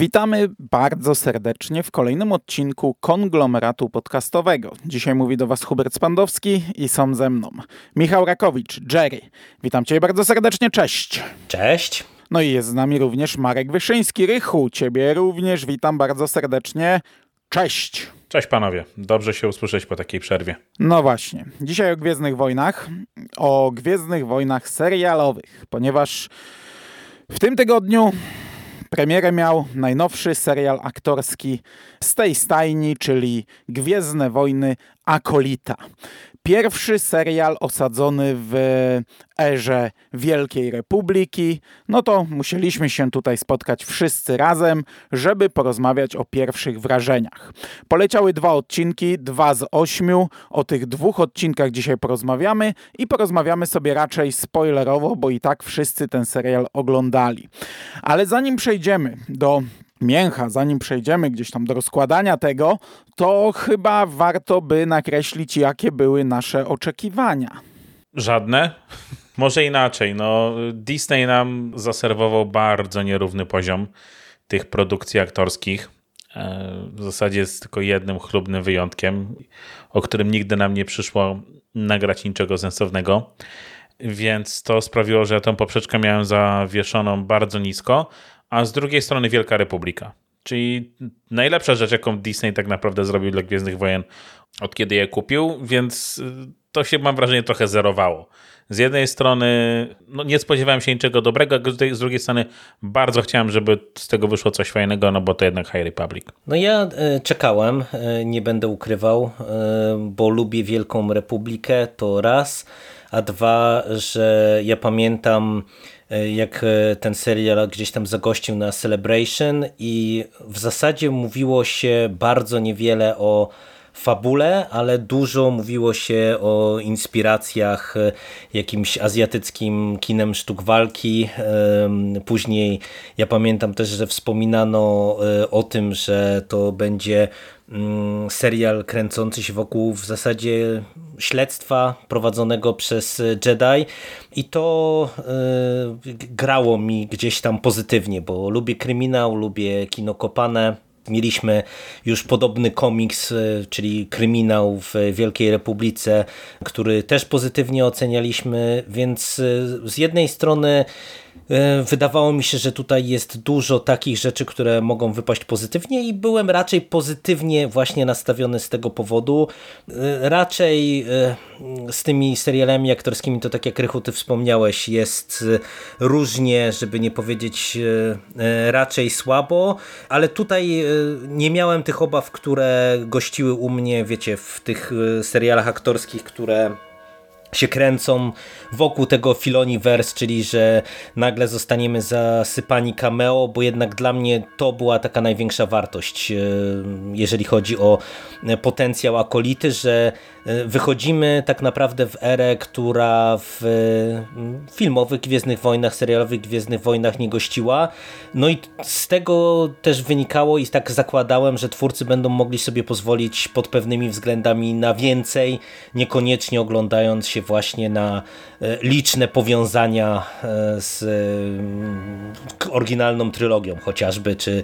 Witamy bardzo serdecznie w kolejnym odcinku konglomeratu podcastowego. Dzisiaj mówi do Was Hubert Spandowski i są ze mną Michał Rakowicz, Jerry. Witam Cię bardzo serdecznie, cześć. Cześć. No i jest z nami również Marek Wyszyński. Rychu, Ciebie również witam bardzo serdecznie. Cześć. Cześć panowie, dobrze się usłyszeć po takiej przerwie. No właśnie, dzisiaj o Gwiezdnych Wojnach, o Gwiezdnych Wojnach serialowych, ponieważ w tym tygodniu Premierę miał najnowszy serial aktorski z tej stajni, czyli Gwiezdne Wojny Akolita. Pierwszy serial osadzony w erze Wielkiej Republiki, no to musieliśmy się tutaj spotkać wszyscy razem, żeby porozmawiać o pierwszych wrażeniach. Poleciały dwa odcinki, dwa z ośmiu. O tych dwóch odcinkach dzisiaj porozmawiamy i porozmawiamy sobie raczej spoilerowo, bo i tak wszyscy ten serial oglądali. Ale zanim przejdziemy do mięcha, zanim przejdziemy gdzieś tam do rozkładania tego, to chyba warto by nakreślić, jakie były nasze oczekiwania. Żadne. Może inaczej. No, Disney nam zaserwował bardzo nierówny poziom tych produkcji aktorskich. E, w zasadzie jest tylko jednym chlubnym wyjątkiem, o którym nigdy nam nie przyszło nagrać niczego sensownego. Więc to sprawiło, że tą poprzeczkę miałem zawieszoną bardzo nisko, a z drugiej strony Wielka Republika. Czyli najlepsza rzecz, jaką Disney tak naprawdę zrobił dla Gwiezdnych Wojen od kiedy je kupił, więc y, to się mam wrażenie trochę zerowało. Z jednej strony no, nie spodziewałem się niczego dobrego, z drugiej strony bardzo chciałem, żeby z tego wyszło coś fajnego, no bo to jednak High Republic. No ja y, czekałem, y, nie będę ukrywał, bo lubię Wielką Republikę, to raz, a dwa, że ja pamiętam E, jak e, ten serial gdzieś tam zagościł na Celebration i w zasadzie mówiło się bardzo niewiele o fabule, ale dużo mówiło się o inspiracjach e, jakimś azjatyckim kinem sztuk walki. Później ja pamiętam też, że wspominano o tym, że to będzie Mm, serial kręcący się wokół w zasadzie śledztwa prowadzonego przez Jedi i to y, grało mi gdzieś tam pozytywnie, bo lubię kryminał, lubię kino kopane. Mieliśmy już podobny komiks, y, czyli kryminał w Wielkiej Republice, który też pozytywnie ocenialiśmy, więc y, z jednej strony E, wydawało mi się, że tutaj jest dużo takich rzeczy, które mogą wypaść pozytywnie i byłem raczej pozytywnie właśnie nastawiony z tego powodu. E, raczej e, z tymi serialami aktorskimi, to tak jak Rychu ty wspomniałeś, jest różnie, żeby nie powiedzieć raczej słabo, ale tutaj nie miałem tych obaw, które gościły u mnie, wiecie, w tych serialach aktorskich, które się kręcą wokół tego Filoniverse, czyli że nagle zostaniemy zasypani cameo, bo jednak dla mnie to była taka największa wartość, e, jeżeli chodzi o potencjał akolity, że e, wychodzimy tak naprawdę w erę, która w e, filmowych Gwiezdnych Wojnach, serialowych Gwiezdnych Wojnach nie gościła. No i z tego też wynikało i tak zakładałem, że twórcy będą mogli sobie pozwolić pod pewnymi względami na więcej, niekoniecznie oglądając się właśnie na e, liczne powiązania z oryginalną trylogią chociażby, czy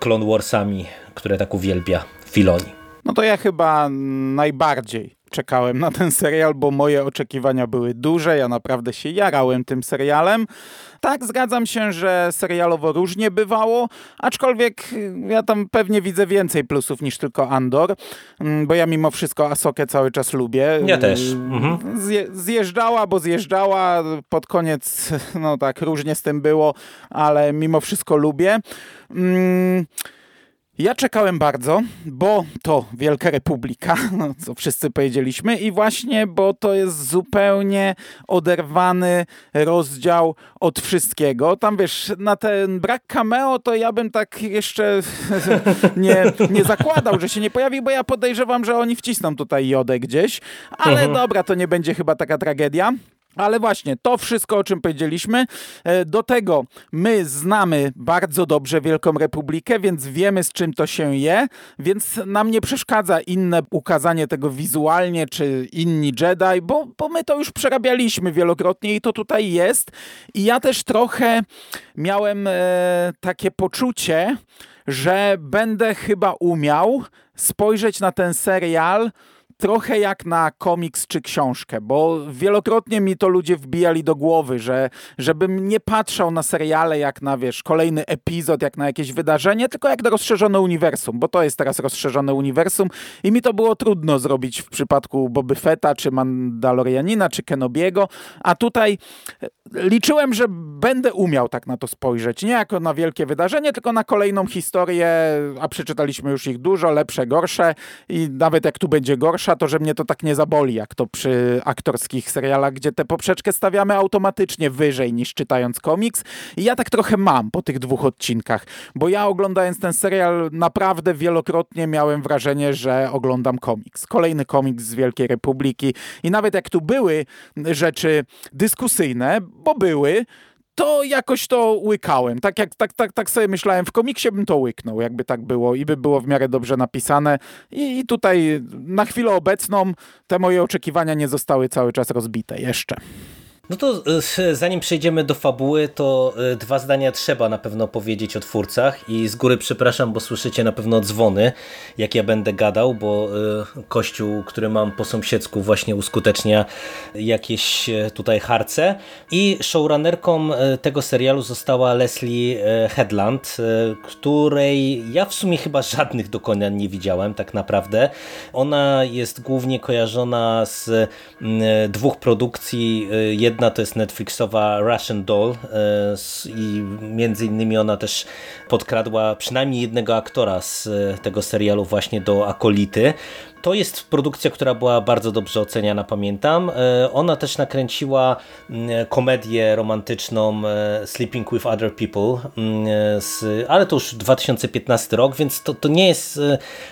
Clone Warsami, które tak uwielbia Filoni. No to ja chyba najbardziej czekałem na ten serial, bo moje oczekiwania były duże. Ja naprawdę się jarałem tym serialem. Tak, zgadzam się, że serialowo różnie bywało, aczkolwiek ja tam pewnie widzę więcej plusów niż tylko Andor, mm, bo ja mimo wszystko Asokę cały czas lubię. Ja też. Mhm. zjeżdżała, bo zjeżdżała, pod koniec, no tak, różnie z tym było, ale mimo wszystko lubię. Mm, ja czekałem bardzo, bo to Wielka Republika, no, co wszyscy powiedzieliśmy, i właśnie, bo to jest zupełnie oderwany rozdział od wszystkiego. Tam wiesz, na ten brak cameo, to ja bym tak jeszcze nie, nie zakładał, że się nie pojawi, bo ja podejrzewam, że oni wcisną tutaj jodę gdzieś, ale mhm. dobra, to nie będzie chyba taka tragedia. Ale właśnie, to wszystko, o czym powiedzieliśmy, e, do tego my znamy bardzo dobrze Wielką Republikę, więc wiemy z czym to się je, więc nam nie przeszkadza inne ukazanie tego wizualnie, czy inni Jedi, bo, bo my to już przerabialiśmy wielokrotnie i to tutaj jest. I ja też trochę miałem e, takie poczucie, że będę chyba umiał spojrzeć na ten serial trochę jak na komiks czy książkę, bo wielokrotnie mi to ludzie wbijali do głowy, że żebym nie patrzał na seriale jak na, wiesz, kolejny epizod, jak na jakieś wydarzenie, tylko jak na rozszerzone uniwersum, bo to jest teraz rozszerzone uniwersum i mi to było trudno zrobić w przypadku Boby Fetta, czy Mandalorianina, czy Kenobiego, a tutaj e, liczyłem, że będę umiał tak na to spojrzeć, nie jako na wielkie wydarzenie, tylko na kolejną historię, a przeczytaliśmy już ich dużo, lepsze, gorsze i nawet jak tu będzie to, że mnie to tak nie zaboli, jak to przy aktorskich serialach, gdzie tę poprzeczkę stawiamy automatycznie wyżej niż czytając komiks. I ja tak trochę mam po tych dwóch odcinkach, bo ja oglądając ten serial naprawdę wielokrotnie miałem wrażenie, że oglądam komiks. Kolejny komiks z Wielkiej Republiki i nawet jak tu były rzeczy dyskusyjne, bo były, to jakoś to łykałem. Tak, jak, tak, tak, tak sobie myślałem, w komiksie bym to łyknął, jakby tak było i by było w miarę dobrze napisane. I, I tutaj na chwilę obecną te moje oczekiwania nie zostały cały czas rozbite jeszcze. No to e, zanim przejdziemy do fabuły, to e, dwa zdania trzeba na pewno powiedzieć o twórcach i z góry przepraszam, bo słyszycie na pewno dzwony, jak ja będę gadał, bo e, kościół, który mam po sąsiedzku właśnie uskutecznia jakieś tutaj harce i showrunnerką tego serialu została Leslie Headland, której ja w sumie chyba żadnych dokonań nie widziałem tak naprawdę. Ona jest głównie kojarzona z dwóch produkcji, Jedna to jest Netflixowa Russian Doll e, i między innymi ona też podkradła przynajmniej jednego aktora z e, tego serialu właśnie do Akolity. To jest produkcja, która była bardzo dobrze oceniana, pamiętam. E, ona też nakręciła mm, komedię romantyczną e, Sleeping with Other People, mm, ale to już 2015 rok, więc to, to nie jest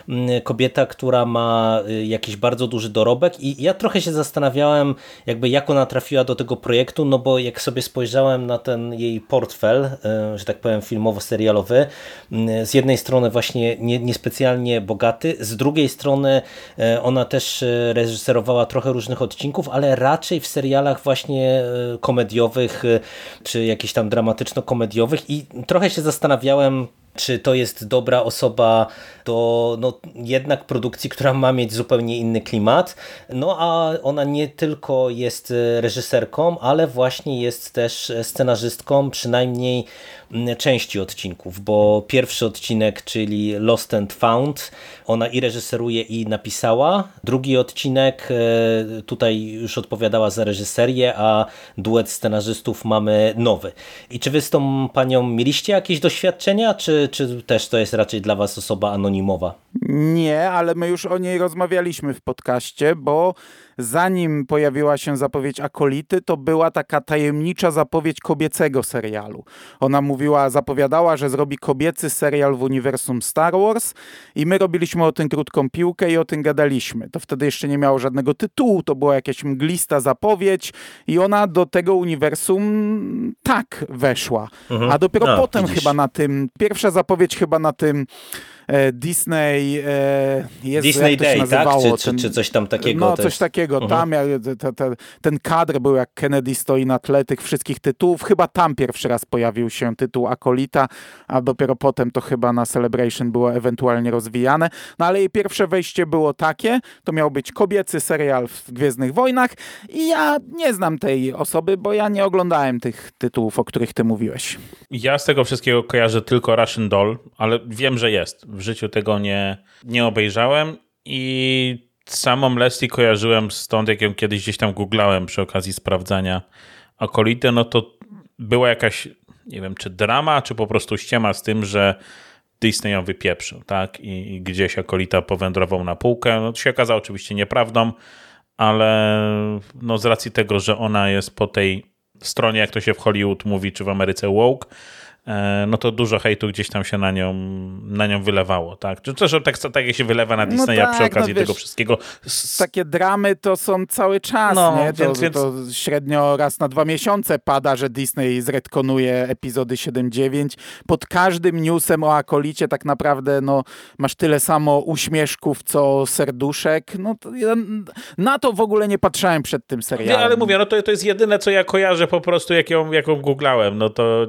mm, kobieta, która ma jakiś bardzo duży dorobek i ja trochę się zastanawiałem, jakby jak ona trafiła do tego projektu, no bo jak sobie spojrzałem na ten jej portfel, że tak powiem filmowo-serialowy, z jednej strony właśnie niespecjalnie bogaty, z drugiej strony E, ona też e, reżyserowała trochę różnych odcinków, ale raczej w serialach właśnie e, komediowych, czy jakichś tam dramatyczno-komediowych i trochę się zastanawiałem, czy to jest dobra osoba do no, jednak produkcji, która ma mieć zupełnie inny klimat. No a ona nie tylko jest reżyserką, ale właśnie jest też scenarzystką, przynajmniej części odcinków, bo pierwszy odcinek, czyli Lost and Found, ona i reżyseruje i napisała. Drugi odcinek e, tutaj już odpowiadała za reżyserię, a duet scenarzystów mamy nowy. I czy wy z tą panią mieliście jakieś doświadczenia, czy, czy też to jest raczej dla was osoba anonimowa? Nie, ale my już o niej rozmawialiśmy w podcaście, bo zanim pojawiła się zapowiedź Akolity, to była taka tajemnicza zapowiedź kobiecego serialu. Ona mówiła, zapowiadała, że zrobi kobiecy serial w uniwersum Star Wars i my robiliśmy o tym krótką piłkę i o tym gadaliśmy. To wtedy jeszcze nie miało żadnego tytułu, to była jakaś mglista zapowiedź i ona do tego uniwersum tak weszła. Mhm. A dopiero no, potem widzisz. chyba na tym, pierwsza zapowiedź chyba na tym Disney, e, jest, Disney Day, tak? Czy, czy, czy, coś tam takiego? No, coś takiego. Uh mhm. Tam te, te, ten kadr był jak Kennedy stoi na tle tych wszystkich tytułów. Chyba tam pierwszy raz pojawił się tytuł Akolita, a dopiero potem to chyba na Celebration było ewentualnie rozwijane. No ale jej pierwsze wejście było takie, to miał być kobiecy serial w Gwiezdnych Wojnach i ja nie znam tej osoby, bo ja nie oglądałem tych tytułów, o których ty mówiłeś. Ja z tego wszystkiego kojarzę tylko Russian Doll, ale wiem, że jest życiu tego nie, nie obejrzałem i samą Leslie kojarzyłem stąd, jak ją kiedyś gdzieś tam googlałem przy okazji sprawdzania okolity, no to była jakaś, nie wiem, czy drama, czy po prostu ściema z tym, że Disney ją wypieprzył, tak? I, i gdzieś akolita powędrował na półkę. No to się okazało oczywiście nieprawdą, ale no z racji tego, że ona jest po tej stronie, jak to się w Hollywood mówi, czy w Ameryce woke, no to dużo hejtu gdzieś tam się na nią, na nią wylewało, tak? Zresztą tak, tak jak się wylewa na Disneya no tak, przy okazji no wiesz, tego wszystkiego. Takie dramy to są cały czas, no, nie? To, więc, to średnio raz na dwa miesiące pada, że Disney zredkonuje epizody 7-9. Pod każdym newsem o Akolicie tak naprawdę no, masz tyle samo uśmieszków, co serduszek. No to ja na to w ogóle nie patrzyłem przed tym serialem. Nie, ale mówię, no to, to jest jedyne, co ja kojarzę po prostu, jak ją, jak ją googlałem. No to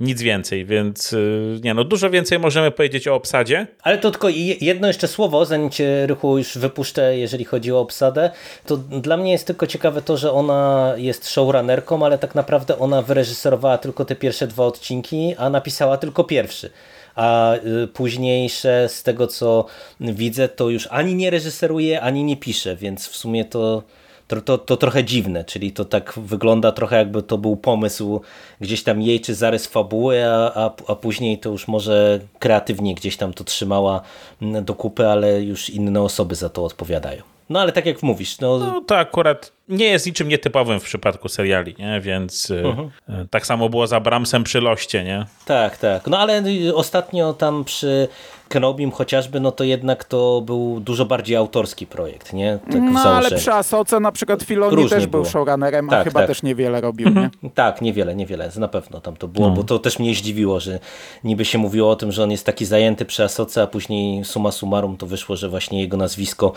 nic więcej, więc y, nie no, dużo więcej możemy powiedzieć o obsadzie. Ale to tylko jedno jeszcze słowo, zanim cię Rychu już wypuszczę, jeżeli chodzi o obsadę, to dla mnie jest tylko ciekawe to, że ona jest showrunnerką, ale tak naprawdę ona wyreżyserowała tylko te pierwsze dwa odcinki, a napisała tylko pierwszy a y, późniejsze z tego co widzę to już ani nie reżyseruje, ani nie pisze, więc w sumie to to, to, to trochę dziwne, czyli to tak wygląda trochę jakby to był pomysł gdzieś tam jej czy zarys fabuły, a, a, a później to już może kreatywnie gdzieś tam to trzymała mm, do kupy, ale już inne osoby za to odpowiadają. No ale tak jak mówisz, no... no to akurat nie jest niczym nietypowym w przypadku seriali, nie? więc y, mhm. Y, tak samo było za Bramsem przy Loście, nie? Tak, tak. No ale ostatnio tam przy Kenobim chociażby, no to jednak to był dużo bardziej autorski projekt, nie? Tak no ale przy Asoce na przykład Filoni Różnie też był było. showrunnerem, tak, a chyba tak. też niewiele robił, mhm. nie? Tak, niewiele, niewiele, na pewno tam to było, no. bo to też mnie zdziwiło, że niby się mówiło o tym, że on jest taki zajęty przy Asoce, a później summa summarum to wyszło, że właśnie jego nazwisko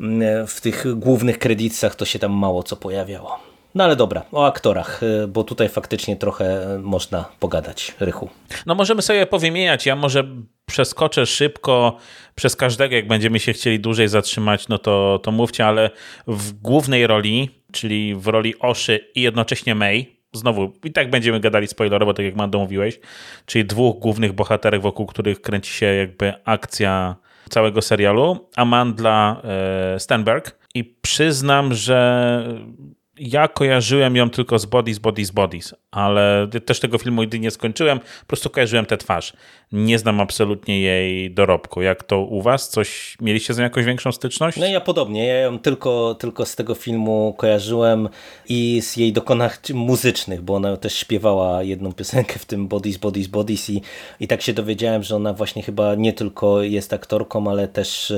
mm, w tych głównych kredytach to się tam mało co pojawiało. No ale dobra, o aktorach, y, bo tutaj faktycznie trochę można pogadać, Rychu. No możemy sobie powymieniać, ja może przeskoczę szybko przez każdego, jak będziemy się chcieli dłużej zatrzymać, no to, to mówcie, ale w głównej roli, czyli w roli Oszy i jednocześnie May, znowu i tak będziemy gadali spoilerowo, tak jak Mando mówiłeś, czyli dwóch głównych bohaterek, wokół których kręci się jakby akcja całego serialu, Amanda e, Stenberg i przyznam, że ja kojarzyłem ją tylko z Bodies, Bodies, Bodies, ale też tego filmu nigdy nie skończyłem, po prostu kojarzyłem tę twarz. Nie znam absolutnie jej dorobku. Jak to u was? Coś, mieliście z nią jakąś większą styczność? No ja podobnie, ja ją tylko, tylko z tego filmu kojarzyłem i z jej dokonań muzycznych, bo ona też śpiewała jedną piosenkę w tym Bodies, Bodies, Bodies i, i tak się dowiedziałem, że ona właśnie chyba nie tylko jest aktorką, ale też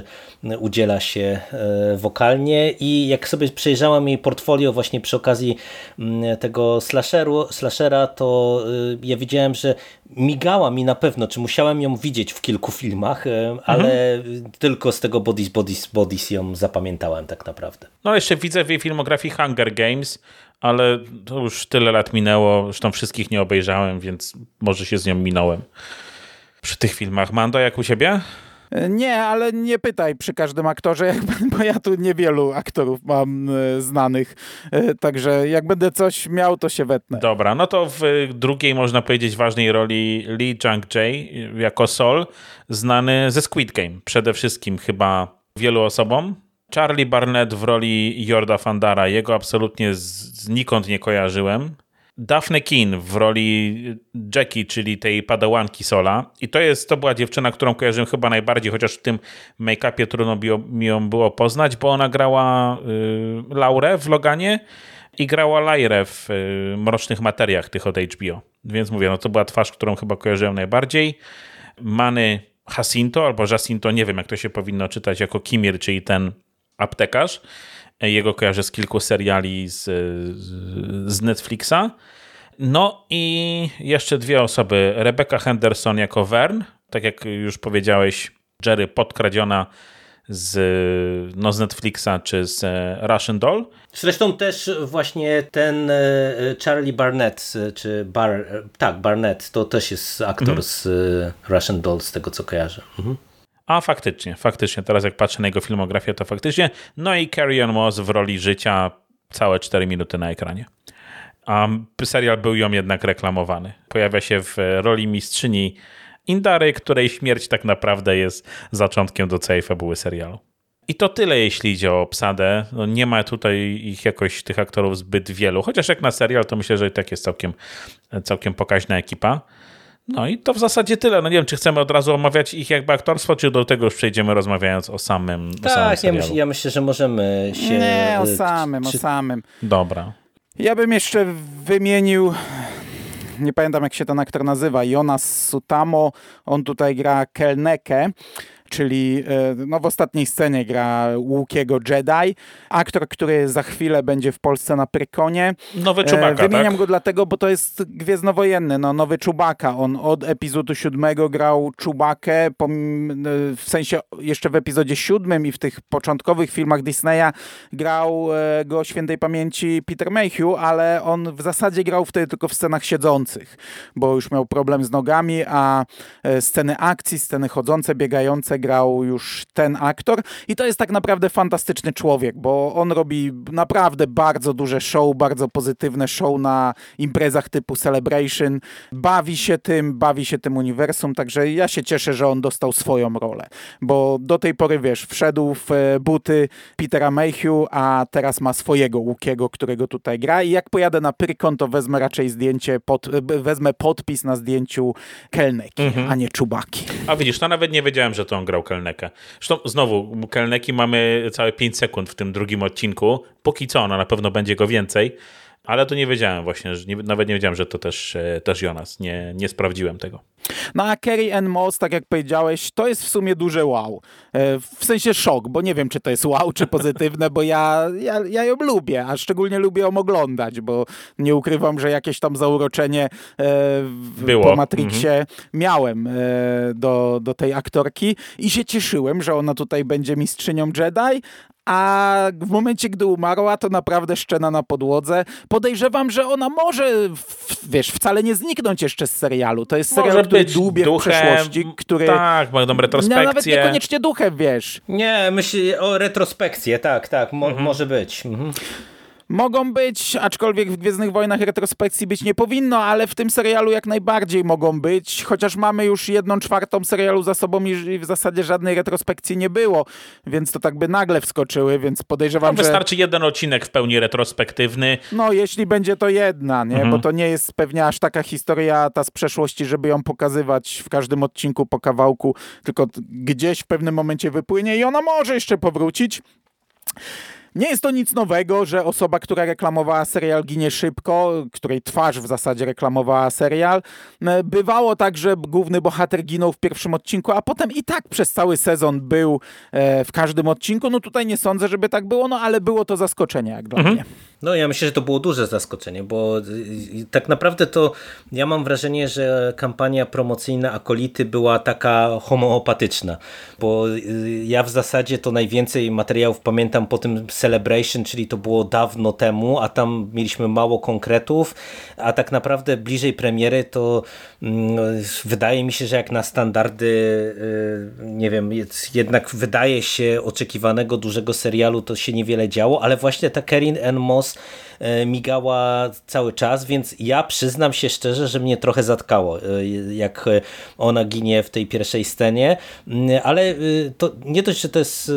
udziela się e, wokalnie i jak sobie przejrzałem jej portfolio właśnie przy okazji mm, tego slasheru, slashera, to y, ja widziałem, że migała mi na pewno, czy musiałem ją widzieć w kilku filmach, e, ale mhm. tylko z tego Bodies, Bodies, Bodies ją zapamiętałem tak naprawdę. No jeszcze widzę w jej filmografii Hunger Games, ale to już tyle lat minęło, zresztą wszystkich nie obejrzałem, więc może się z nią minąłem przy tych filmach. Mando, jak u siebie? Nie, ale nie pytaj przy każdym aktorze, bo ja tu niewielu aktorów mam e, znanych, e, także jak będę coś miał, to się wetnę. Dobra, no to w drugiej, można powiedzieć, ważnej roli Lee Jung-jae jako Sol, znany ze Squid Game, przede wszystkim chyba wielu osobom. Charlie Barnett w roli Jorda Fandara, jego absolutnie znikąd nie kojarzyłem. Daphne Keen w roli Jackie, czyli tej padałanki Sola. I to jest, to była dziewczyna, którą kojarzyłem chyba najbardziej, chociaż w tym make-upie trudno mi ją było poznać, bo ona grała y, Laurę w Loganie i grała Lajrę w y, Mrocznych Materiach tych od HBO. Więc mówię, no to była twarz, którą chyba kojarzyłem najbardziej. Many Jacinto albo Jacinto, nie wiem jak to się powinno czytać, jako Kimir, czyli ten aptekarz. Jego kojarzę z kilku seriali z, z Netflixa. No i jeszcze dwie osoby. Rebecca Henderson jako Vern, tak jak już powiedziałeś, Jerry podkradziona z, no, z Netflixa czy z e, Russian Doll. Zresztą też właśnie ten e, Charlie Barnett, czy Bar, tak, Barnett, to też jest aktor mhm. z Russian Doll, z tego co kojarzę. Mhm. A faktycznie, faktycznie, teraz jak patrzę na jego filmografię, to faktycznie. No i Carrie On Moss w roli życia całe 4 minuty na ekranie. A serial był ją jednak reklamowany. Pojawia się w roli mistrzyni Indary, której śmierć tak naprawdę jest zaczątkiem do całej fabuły serialu. I to tyle, jeśli idzie o obsadę. No nie ma tutaj ich jakoś, tych aktorów zbyt wielu, chociaż jak na serial, to myślę, że i tak jest całkiem, całkiem pokaźna ekipa. No i to w zasadzie tyle. No nie wiem, czy chcemy od razu omawiać ich jakby aktorstwo, czy do tego już przejdziemy rozmawiając o samym Tak, o samym ja, myśl, ja myślę, że możemy się... Nie, o samym, czy... o samym. Dobra. Ja bym jeszcze wymienił nie pamiętam jak się ten aktor nazywa, Jonas Sutamo, on tutaj gra Kelneke czyli e, no, w ostatniej scenie gra Łukiego Jedi. Aktor, który za chwilę będzie w Polsce na Prykonie. Nowy Czubaka, Wymieniam tak? go dlatego, bo to jest gwiezdnowojenny, no, nowy Czubaka. On od epizodu siódmego grał Czubakę, w sensie jeszcze w epizodzie siódmym i w tych początkowych filmach Disneya grał e, go świętej pamięci Peter Mayhew, ale on w zasadzie grał wtedy tylko w scenach siedzących, bo już miał problem z nogami, a e, sceny akcji, sceny chodzące, biegające grał już ten aktor i to jest tak naprawdę fantastyczny człowiek, bo on robi naprawdę bardzo duże show, bardzo pozytywne show na imprezach typu Celebration. Bawi się tym, bawi się tym uniwersum, także ja się cieszę, że on dostał swoją rolę, bo do tej pory, wiesz, wszedł w e, buty Petera Mayhew, a teraz ma swojego Łukiego, którego tutaj gra i jak pojadę na Pyrkon, to wezmę raczej zdjęcie, pod, e, wezmę podpis na zdjęciu Kelneki, mhm. a nie Czubaki. A widzisz, to nawet nie wiedziałem, że to on grał Kelneka. Zresztą znowu, Kelneki mamy całe 5 sekund w tym drugim odcinku. Póki co, no na pewno będzie go więcej. Ale to nie wiedziałem właśnie, że nie, nawet nie wiedziałem, że to też, e, też Jonas. Nie, nie sprawdziłem tego. No a Carrie Ann Moss, tak jak powiedziałeś, to jest w sumie duże wow. E, w sensie szok, bo nie wiem, czy to jest wow, czy pozytywne, bo ja, ja, ja ją lubię, a szczególnie lubię ją oglądać, bo nie ukrywam, że jakieś tam zauroczenie e, Było. po Matrixie mhm. miałem do, do tej aktorki i się cieszyłem, że ona tutaj będzie mistrzynią Jedi, a w momencie, gdy umarła, to naprawdę szczena na podłodze. Podejrzewam, że ona może, wiesz, wcale nie zniknąć jeszcze z serialu. To jest serial, który dłubie w przeszłości, który... Tak, będą retrospekcje. Nawet niekoniecznie duchem, wiesz. Nie, myślę o retrospekcję, tak, tak, mo mhm. może być. Mhm mogą być, aczkolwiek w Gwiezdnych Wojnach retrospekcji być nie powinno, ale w tym serialu jak najbardziej mogą być, chociaż mamy już jedną czwartą serialu za sobą i w zasadzie żadnej retrospekcji nie było, więc to tak by nagle wskoczyły, więc podejrzewam, no, wystarczy że... jeden odcinek w pełni retrospektywny. No, jeśli będzie to jedna, nie? Mhm. Bo to nie jest pewnie aż taka historia ta z przeszłości, żeby ją pokazywać w każdym odcinku po kawałku, tylko gdzieś w pewnym momencie wypłynie i ona może jeszcze powrócić. Nie jest to nic nowego, że osoba, która reklamowała serial ginie szybko, której twarz w zasadzie reklamowała serial. E, bywało tak, że główny bohater ginął w pierwszym odcinku, a potem i tak przez cały sezon był e, w każdym odcinku. No tutaj nie sądzę, żeby tak było, no ale było to zaskoczenie jak dla mhm. mnie. No ja myślę, że to było duże zaskoczenie, bo tak naprawdę to ja mam wrażenie, że kampania promocyjna Akolity była taka homeopatyczna, bo ja w zasadzie to najwięcej materiałów pamiętam po tym Celebration, czyli to było dawno temu, a tam mieliśmy mało konkretów, a tak naprawdę bliżej premiery to mm, wydaje mi się, że jak na standardy y, nie wiem, jednak wydaje się oczekiwanego dużego serialu to się niewiele działo, ale właśnie ta Kerin N. Moss E, migała cały czas, więc ja przyznam się szczerze, że mnie trochę zatkało, e, jak ona ginie w tej pierwszej scenie, mm, ale e, to nie dość, że to jest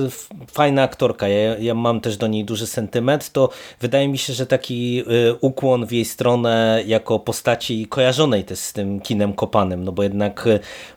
fajna aktorka, ja, ja mam też do niej duży sentyment, to wydaje mi się, że taki ukłon w jej stronę jako postaci kojarzonej też z tym kinem kopanym, no bo jednak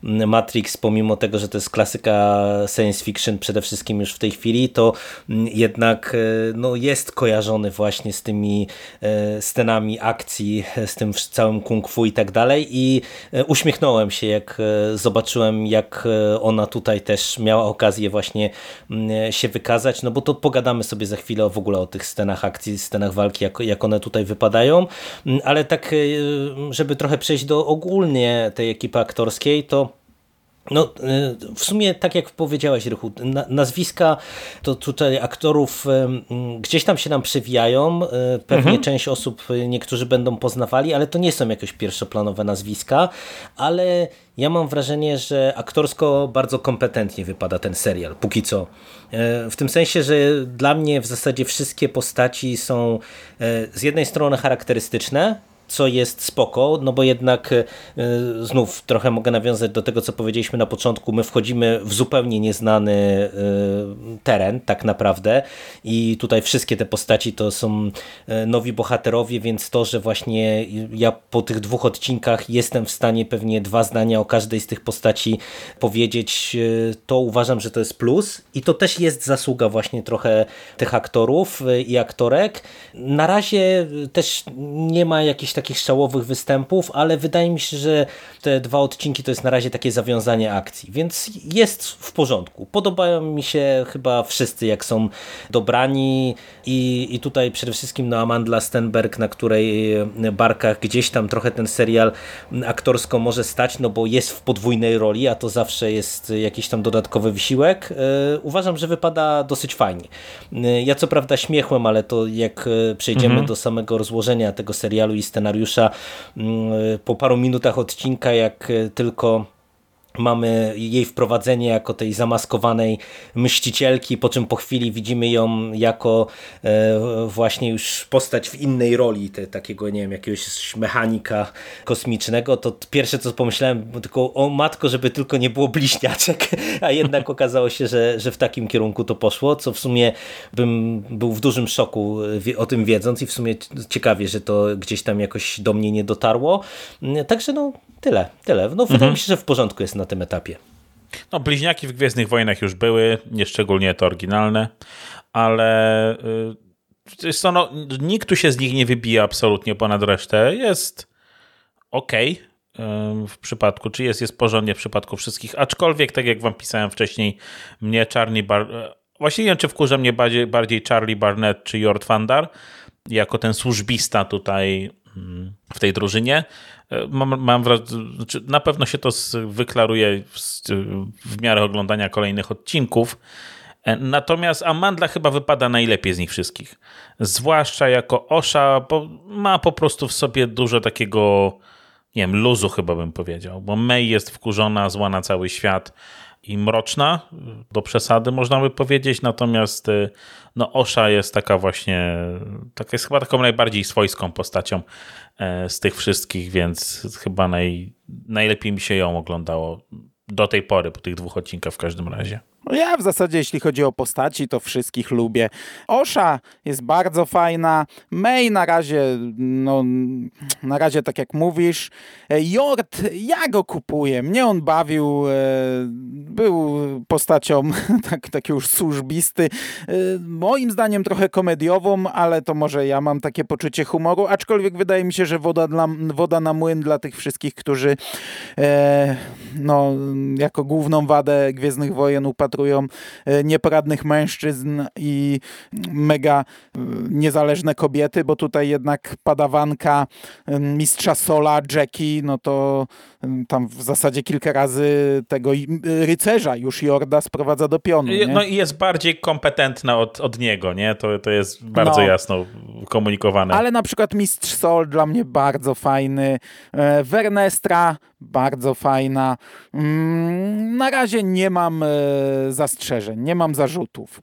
Matrix, pomimo tego, że to jest klasyka science fiction przede wszystkim już w tej chwili, to jednak no, jest kojarzony właśnie z tymi E, scenami akcji, e, z tym całym kung fu i tak dalej. I e, uśmiechnąłem się jak zobaczyłem jak ona tutaj też miała okazję właśnie mm, się wykazać, no bo to pogadamy sobie za chwilę w ogóle o tych scenach akcji, scenach walki, jak, jak one tutaj wypadają, mm, ale tak żeby trochę przejść do ogólnie tej ekipy aktorskiej, to no, y, w sumie tak jak powiedziałeś, Rychu, nazwiska to tutaj aktorów gdzieś tam się nam przewijają. Y, pewnie mhm. część osób, y, niektórzy będą poznawali, ale to nie są jakoś pierwszoplanowe nazwiska, ale ja mam wrażenie, że aktorsko bardzo kompetentnie wypada ten serial, póki co. W tym sensie, że dla mnie w zasadzie wszystkie postaci są z jednej strony charakterystyczne, co jest spoko, no bo jednak e, znów trochę mogę nawiązać do tego, co powiedzieliśmy na początku, my wchodzimy w zupełnie nieznany e, teren tak naprawdę. I tutaj wszystkie te postaci to są e, nowi bohaterowie, więc to, że właśnie ja po tych dwóch odcinkach jestem w stanie pewnie dwa zdania o każdej z tych postaci powiedzieć, to uważam, że to jest plus. I to też jest zasługa właśnie trochę tych aktorów i aktorek. Na razie też nie ma jakichś takich szałowych występów, ale wydaje mi się, że te dwa odcinki to jest na razie takie zawiązanie akcji, więc jest w porządku. Podobają mi się chyba wszyscy, jak są dobrani i, i tutaj przede wszystkim no Amandla Stenberg, na której barkach gdzieś tam trochę ten serial aktorsko może stać, no bo jest w podwójnej roli, a to zawsze jest jakiś tam dodatkowy wysiłek. E, uważam, że wypada dosyć fajnie. E, ja co prawda śmiechłem, ale to jak e, przejdziemy mhm. do samego rozłożenia tego serialu i scenariusza mm, po paru minutach odcinka, jak tylko Mamy jej wprowadzenie jako tej zamaskowanej mścicielki, po czym po chwili widzimy ją jako e, właśnie już postać w innej roli, te, takiego, nie wiem, jakiegoś mechanika kosmicznego. To pierwsze co pomyślałem, tylko o matko, żeby tylko nie było bliźniaczek, a jednak okazało się, że, że w takim kierunku to poszło, co w sumie bym był w dużym szoku o tym wiedząc i w sumie ciekawie, że to gdzieś tam jakoś do mnie nie dotarło. Także no tyle, tyle. No wydaje mhm. mi się, że w porządku jest na tym etapie. No, bliźniaki w Gwiezdnych Wojnach już były, nieszczególnie te oryginalne, ale y, jest to, no, nikt tu się z nich nie wybija absolutnie ponad resztę. Jest ok w przypadku, czy jest, jest porządnie w przypadku wszystkich, aczkolwiek, tak jak wam pisałem wcześniej, mnie Charlie Bar... Właściwie nie wiem, czy wkurza mnie bardziej, bardziej Charlie Barnett czy Jord Vandar, jako ten służbista tutaj mm, w tej drużynie. E, mam, mam wrażenie, znaczy na pewno się to wyklaruje w, w miarę oglądania kolejnych odcinków. E, natomiast Amandla chyba wypada najlepiej z nich wszystkich. Zwłaszcza jako Osha, bo ma po prostu w sobie dużo takiego, nie wiem, luzu chyba bym powiedział. Bo May jest wkurzona, zła na cały świat i mroczna, do przesady można by powiedzieć, natomiast y, no Osha jest taka właśnie, taka jest chyba taką najbardziej swojską postacią e, z tych wszystkich, więc chyba naj, najlepiej mi się ją oglądało do tej pory, po tych dwóch odcinkach w każdym razie. No ja w zasadzie, jeśli chodzi o postaci, to wszystkich lubię. Osza jest bardzo fajna. May na razie, no, na razie tak jak mówisz. E, Jord, ja go kupuję. Mnie on bawił. E, był postacią tak, taki już służbisty. E, moim zdaniem trochę komediową, ale to może ja mam takie poczucie humoru. Aczkolwiek wydaje mi się, że woda, dla, woda na młyn dla tych wszystkich, którzy no, jako główną wadę Gwiezdnych Wojen upadł wypatrują e, nieporadnych mężczyzn i mega e, niezależne kobiety, bo tutaj jednak padawanka e, mistrza Sola, Jackie, no to tam w zasadzie kilka razy tego rycerza już Jorda sprowadza do pionu. Nie? No i jest bardziej kompetentna od, od niego, nie? To, to jest bardzo no. jasno komunikowane. Ale na przykład mistrz Sol dla mnie bardzo fajny. Wernestra bardzo fajna. Mm, na razie nie mam e, zastrzeżeń, nie mam zarzutów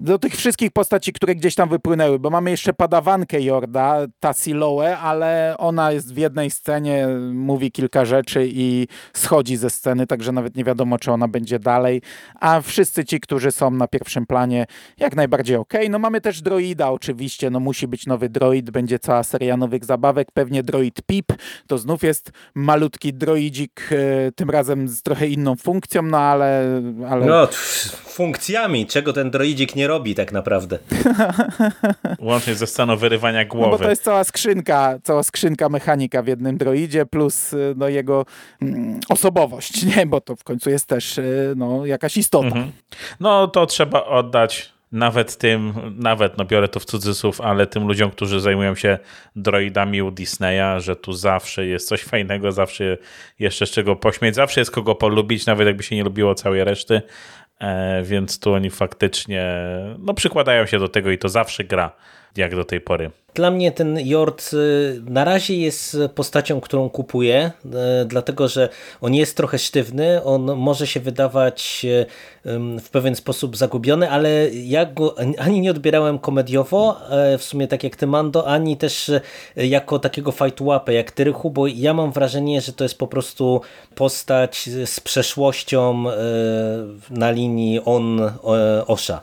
do tych wszystkich postaci, które gdzieś tam wypłynęły, bo mamy jeszcze padawankę Jorda, Tassiloę, ale ona jest w jednej scenie, mówi kilka rzeczy i schodzi ze sceny, także nawet nie wiadomo, czy ona będzie dalej, a wszyscy ci, którzy są na pierwszym planie, jak najbardziej ok. No mamy też droida oczywiście, no musi być nowy droid, będzie cała seria nowych zabawek, pewnie droid Pip, to znów jest malutki droidzik, e, tym razem z trochę inną funkcją, no ale... ale... No, funkcjami, czego ten droidzik nie robi tak naprawdę. Łącznie ze sceną wyrywania głowy. No bo to jest cała skrzynka, cała skrzynka mechanika w jednym droidzie, plus y, no, jego mm, osobowość, nie? Bo to w końcu jest też y, no, jakaś istota. Mhm. No to trzeba oddać nawet tym, nawet, no biorę to w cudzysłów, ale tym ludziom, którzy zajmują się droidami u Disneya, że tu zawsze jest coś fajnego, zawsze jeszcze z czego pośmieć, zawsze jest kogo polubić, nawet jakby się nie lubiło całej reszty, więc tu oni faktycznie no, przykładają się do tego i to zawsze gra, jak do tej pory. Dla mnie ten Jord y, na razie jest postacią, którą kupuję, y, dlatego że on jest trochę sztywny, on może się wydawać y, w pewien sposób zagubiony, ale ja go ani nie odbierałem komediowo, w sumie tak jak ty Mando, ani też jako takiego fajtułapę jak ty Rychu, bo ja mam wrażenie, że to jest po prostu postać z przeszłością na linii on-osza.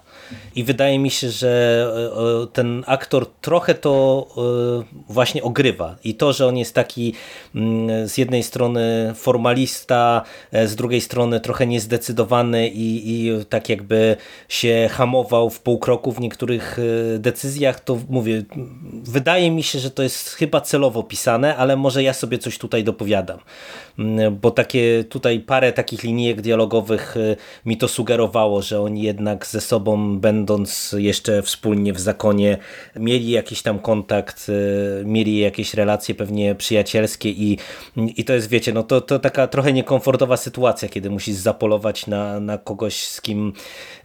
I wydaje mi się, że ten aktor trochę to właśnie ogrywa i to, że on jest taki mm, z jednej strony formalista, z drugiej strony trochę niezdecydowany i, i tak jakby się hamował w pół kroku w niektórych decyzjach, to mówię, wydaje mi się, że to jest chyba celowo pisane, ale może ja sobie coś tutaj dopowiadam. Mm, bo takie tutaj parę takich linijek dialogowych mi to sugerowało, że oni jednak ze sobą będąc jeszcze wspólnie w zakonie mieli jakiś tam kontakt, y, mieli jakieś relacje pewnie przyjacielskie i, i to jest wiecie, no to, to taka trochę niekomfortowa sytuacja, kiedy musisz zapolować na, na kogoś, z kim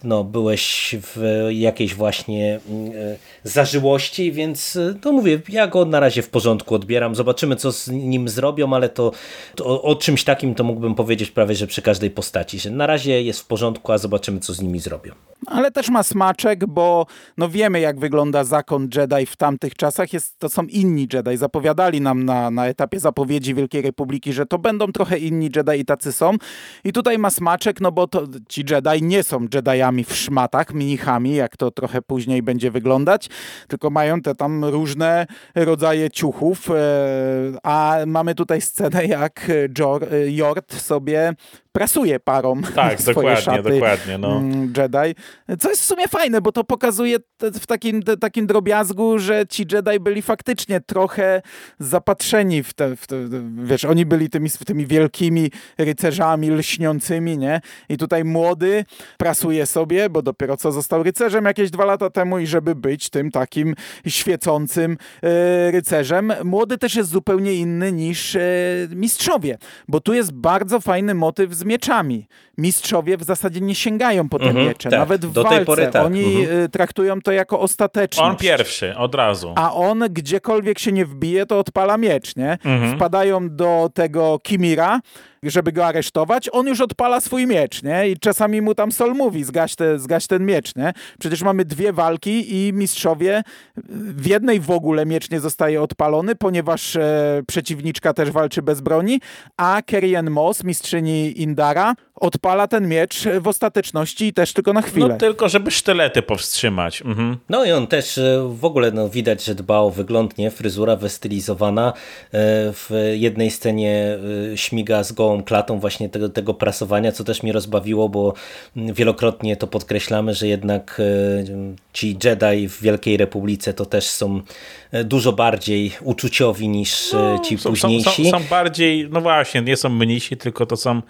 no, byłeś w jakiejś właśnie y, zażyłości, więc no mówię, ja go na razie w porządku odbieram, zobaczymy co z nim zrobią, ale to, to o czymś takim to mógłbym powiedzieć prawie, że przy każdej postaci, że na razie jest w porządku, a zobaczymy, co z nimi zrobią. Ale też ma smaczek, bo no wiemy, jak wygląda zakon Jedi w tamtych czasach. Jest, to są inni Jedi. Zapowiadali nam na, na etapie zapowiedzi Wielkiej Republiki, że to będą trochę inni Jedi i tacy są. I tutaj ma smaczek, no bo to, ci Jedi nie są Jediami w szmatach, mnichami, jak to trochę później będzie wyglądać, tylko mają te tam różne rodzaje ciuchów. E, a mamy tutaj scenę, jak Jord sobie prasuje parą tak, swoje dokładnie, szaty dokładnie, no. Mm, Jedi. Co jest w sumie fajne, bo to pokazuje w takim, takim drobiazgu, że ci Jedi byli faktycznie trochę zapatrzeni w te, w te wiesz, oni byli tymi, tymi wielkimi rycerzami lśniącymi, nie? I tutaj młody prasuje sobie, bo dopiero co został rycerzem jakieś dwa lata temu i żeby być tym takim świecącym e, rycerzem. Młody też jest zupełnie inny niż e, mistrzowie, bo tu jest bardzo fajny motyw z mieczami. Mistrzowie w zasadzie nie sięgają po te mhm, miecze, tak. nawet w Do walce. Pory, tak. Oni mhm. Y, traktują to jako ostateczność. On pierwszy, od razu. A on gdziekolwiek się nie wbije, to odpala miecz, nie? Mhm. Wpadają do tego Kimira, żeby go aresztować, on już odpala swój miecz, nie? I czasami mu tam Sol mówi, zgaś, te, zgaś ten miecz, nie? Przecież mamy dwie walki i mistrzowie, w jednej w ogóle miecz nie zostaje odpalony, ponieważ e, przeciwniczka też walczy bez broni, a Kerrien Moss, mistrzyni Indara, odpala ten miecz w ostateczności i też tylko na chwilę. No tylko, żeby sztylety powstrzymać. Mhm. No i on też e, w ogóle no, widać, że dba o wygląd, nie? Fryzura wystylizowana. E, w jednej scenie śmiga z gołą klatą właśnie tego, tego prasowania, co też mnie rozbawiło, bo wielokrotnie to podkreślamy, że jednak e, ci Jedi w Wielkiej Republice to też są e, dużo bardziej uczuciowi niż e, no, ci są, późniejsi. Są, są, są, bardziej, no właśnie, nie są mniejsi, tylko to są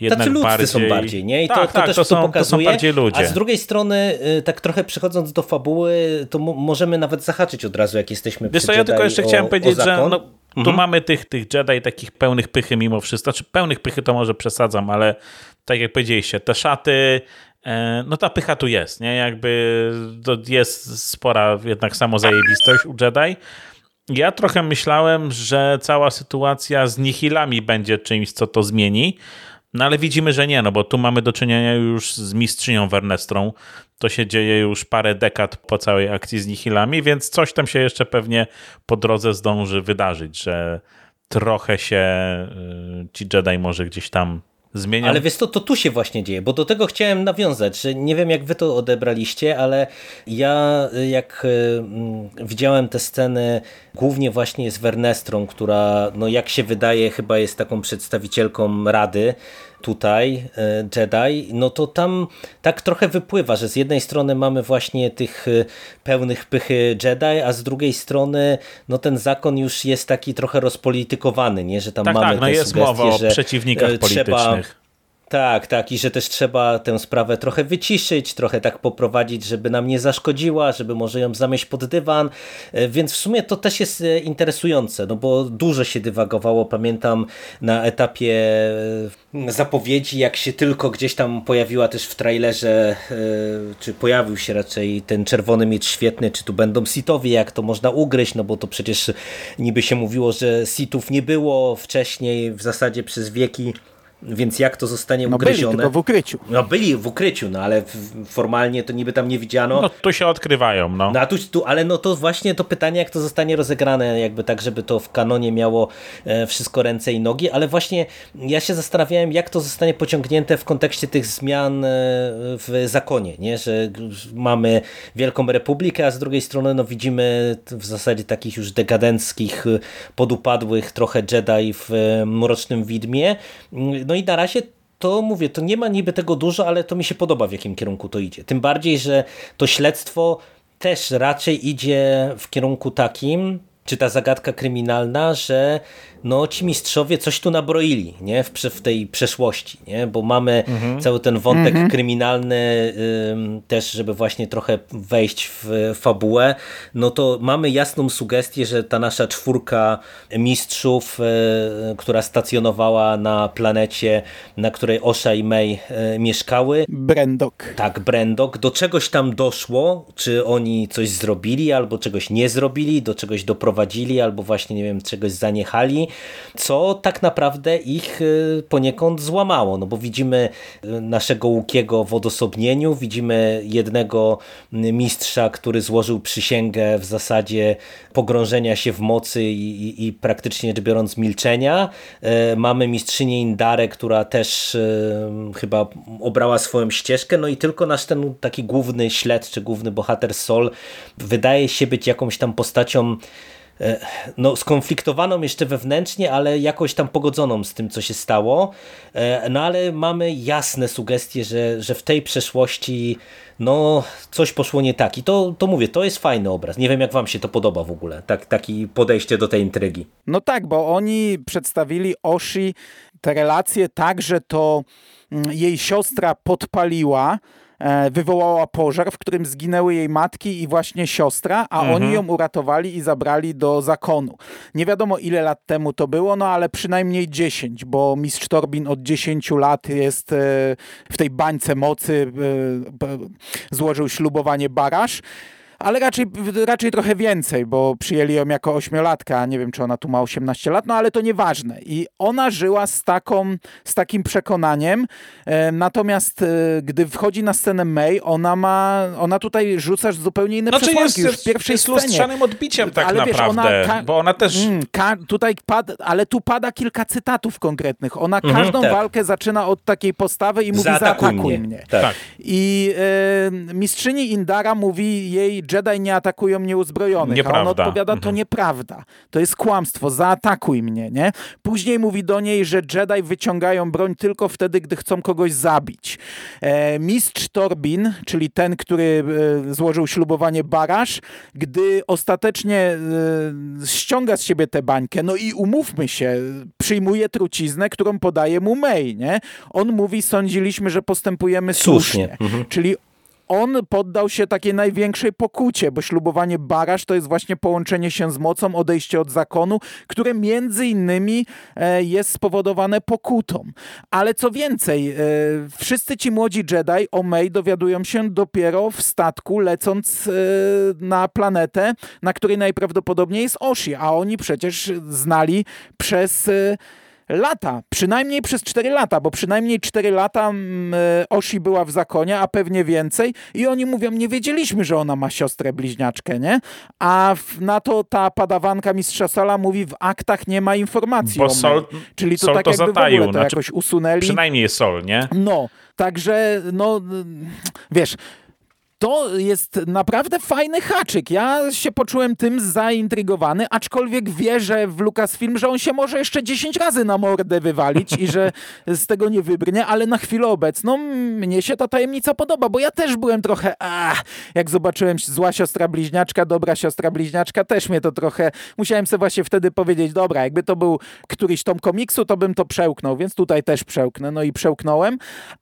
jednak Tacy bardziej... są bardziej, nie? I tak, to, to tak, też to, są, pokazuje. To są bardziej ludzie. A z drugiej strony, tak trochę przechodząc do fabuły, to możemy nawet zahaczyć od razu, jak jesteśmy Wiesz przy Wiesz ja tylko jeszcze o, chciałem powiedzieć, że no, tu mhm. mamy tych, tych Jedi takich pełnych pychy mimo wszystko. Znaczy pełnych pychy to może przesadzam, ale tak jak powiedzieliście, te szaty, e, no ta pycha tu jest, nie? Jakby to jest spora jednak samozajebistość u Jedi. Ja trochę myślałem, że cała sytuacja z nihilami będzie czymś, co to zmieni, no ale widzimy, że nie, no bo tu mamy do czynienia już z mistrzynią Wernestrą. To się dzieje już parę dekad po całej akcji z Nihilami, więc coś tam się jeszcze pewnie po drodze zdąży wydarzyć, że trochę się y, ci Jedi może gdzieś tam zmienią. Ale wiesz to, to tu się właśnie dzieje, bo do tego chciałem nawiązać, że nie wiem jak wy to odebraliście, ale ja jak y, widziałem te sceny głównie właśnie z Wernestrą, która no jak się wydaje chyba jest taką przedstawicielką Rady, tutaj e, Jedi, no to tam tak trochę wypływa, że z jednej strony mamy właśnie tych e, pełnych pychy Jedi, a z drugiej strony no ten zakon już jest taki trochę rozpolitykowany, nie? że tam tak, mamy tak, no jest mowa o przeciwnikach e, politycznych. Tak, tak i że też trzeba tę sprawę trochę wyciszyć, trochę tak poprowadzić, żeby nam nie zaszkodziła, żeby może ją zamieść pod dywan, e, więc w sumie to też jest e, interesujące, no bo dużo się dywagowało, pamiętam na etapie e, zapowiedzi, jak się tylko gdzieś tam pojawiła też w trailerze, czy pojawił się raczej ten czerwony miecz świetny, czy tu będą sitowie, jak to można ugryźć, no bo to przecież niby się mówiło, że sitów nie było wcześniej, w zasadzie przez wieki więc jak to zostanie no ugryzione. Byli, tylko w ukryciu. No byli w ukryciu, no ale formalnie to niby tam nie widziano. No tu się odkrywają, no. no a tu, tu, ale no to właśnie to pytanie, jak to zostanie rozegrane, jakby tak, żeby to w kanonie miało e, wszystko ręce i nogi, ale właśnie ja się zastanawiałem, jak to zostanie pociągnięte w kontekście tych zmian e, w zakonie, nie? że mamy Wielką Republikę, a z drugiej strony no widzimy w zasadzie takich już dekadenckich, podupadłych trochę Jedi w e, Mrocznym Widmie. No i na razie to mówię, to nie ma niby tego dużo, ale to mi się podoba w jakim kierunku to idzie. Tym bardziej, że to śledztwo też raczej idzie w kierunku takim, czy ta zagadka kryminalna, że no ci mistrzowie coś tu nabroili nie? W, w tej przeszłości, nie? bo mamy mhm. cały ten wątek mhm. kryminalny też, żeby właśnie trochę wejść w fabułę, no to mamy jasną sugestię, że ta nasza czwórka mistrzów, y, która stacjonowała na planecie, na której Osha i May y, mieszkały. Brendok. Tak, Brendok. Do czegoś tam doszło, czy oni coś zrobili, albo czegoś nie zrobili, do czegoś doprowadzili, albo właśnie, nie wiem, czegoś zaniechali co tak naprawdę ich y, poniekąd złamało, no bo widzimy y, naszego Łukiego w odosobnieniu, widzimy jednego mistrza, który złożył przysięgę w zasadzie pogrążenia się w mocy i, i, i praktycznie rzecz biorąc milczenia. Y, mamy mistrzynię Indarę, która też chyba obrała swoją ścieżkę, no i tylko nasz ten taki główny śledczy, główny bohater Sol wydaje się być jakąś tam postacią no, skonfliktowaną jeszcze wewnętrznie, ale jakoś tam pogodzoną z tym, co się stało. E, no ale mamy jasne sugestie, że, że w tej przeszłości no coś poszło nie tak. I to, to mówię, to jest fajny obraz. Nie wiem, jak wam się to podoba w ogóle, tak, taki podejście do tej intrygi. No tak, bo oni przedstawili Oshi te relacje tak, że to mm, jej siostra podpaliła E, wywołała pożar, w którym zginęły jej matki i właśnie siostra, a mhm. oni ją uratowali i zabrali do zakonu. Nie wiadomo ile lat temu to było, no ale przynajmniej 10, bo mistrz Torbin od 10 lat jest e, w tej bańce mocy, e, złożył ślubowanie Barasz ale raczej, raczej trochę więcej, bo przyjęli ją jako ośmiolatka, nie wiem czy ona tu ma 18 lat, no ale to nieważne. I ona żyła z, taką, z takim przekonaniem, e, natomiast e, gdy wchodzi na scenę May, ona ma, ona tutaj rzuca zupełnie inne znaczy przesłanki jest, już w pierwszej jest scenie. lustrzanym odbiciem tak ale naprawdę, wiesz, ona bo ona też... Mm, tutaj pad, ale tu pada kilka cytatów konkretnych. Ona mhm, każdą tak. walkę zaczyna od takiej postawy i mówi zaatakuj, zaatakuj mnie. mnie. Tak. I e, mistrzyni Indara mówi jej Jedi nie atakują nieuzbrojonych. Nieprawda. A on odpowiada, to mhm. nieprawda. To jest kłamstwo, zaatakuj mnie, nie? Później mówi do niej, że Jedi wyciągają broń tylko wtedy, gdy chcą kogoś zabić. E, mistrz Torbin, czyli ten, który e, złożył ślubowanie Barasz, gdy ostatecznie e, ściąga z siebie tę bańkę, no i umówmy się, przyjmuje truciznę, którą podaje mu May, nie? On mówi, sądziliśmy, że postępujemy słusznie. słusznie. Mhm. Czyli on poddał się takiej największej pokucie, bo ślubowanie baraż to jest właśnie połączenie się z mocą, odejście od zakonu, które między innymi e, jest spowodowane pokutą. Ale co więcej, e, wszyscy ci młodzi Jedi o May dowiadują się dopiero w statku lecąc e, na planetę, na której najprawdopodobniej jest Oshi, a oni przecież znali przez lata, przynajmniej przez 4 lata, bo przynajmniej 4 lata mm, e, Oshi była w zakonie, a pewnie więcej i oni mówią, nie wiedzieliśmy, że ona ma siostrę bliźniaczkę, nie? A na to ta padawanka mistrza Sola mówi, w aktach nie ma informacji bo o Sol, Czyli to Sol tak to jakby zataił. w ogóle to znaczy, jakoś usunęli. Przynajmniej Sol, nie? No, także no, wiesz to jest naprawdę fajny haczyk. Ja się poczułem tym zaintrygowany, aczkolwiek wierzę w Lucasfilm, że on się może jeszcze 10 razy na mordę wywalić i że z tego nie wybrnie, ale na chwilę obecną mnie się ta tajemnica podoba, bo ja też byłem trochę, ach, jak zobaczyłem zła siostra bliźniaczka, dobra siostra bliźniaczka, też mnie to trochę, musiałem sobie właśnie wtedy powiedzieć, dobra, jakby to był któryś tom komiksu, to bym to przełknął, więc tutaj też przełknę, no i przełknąłem,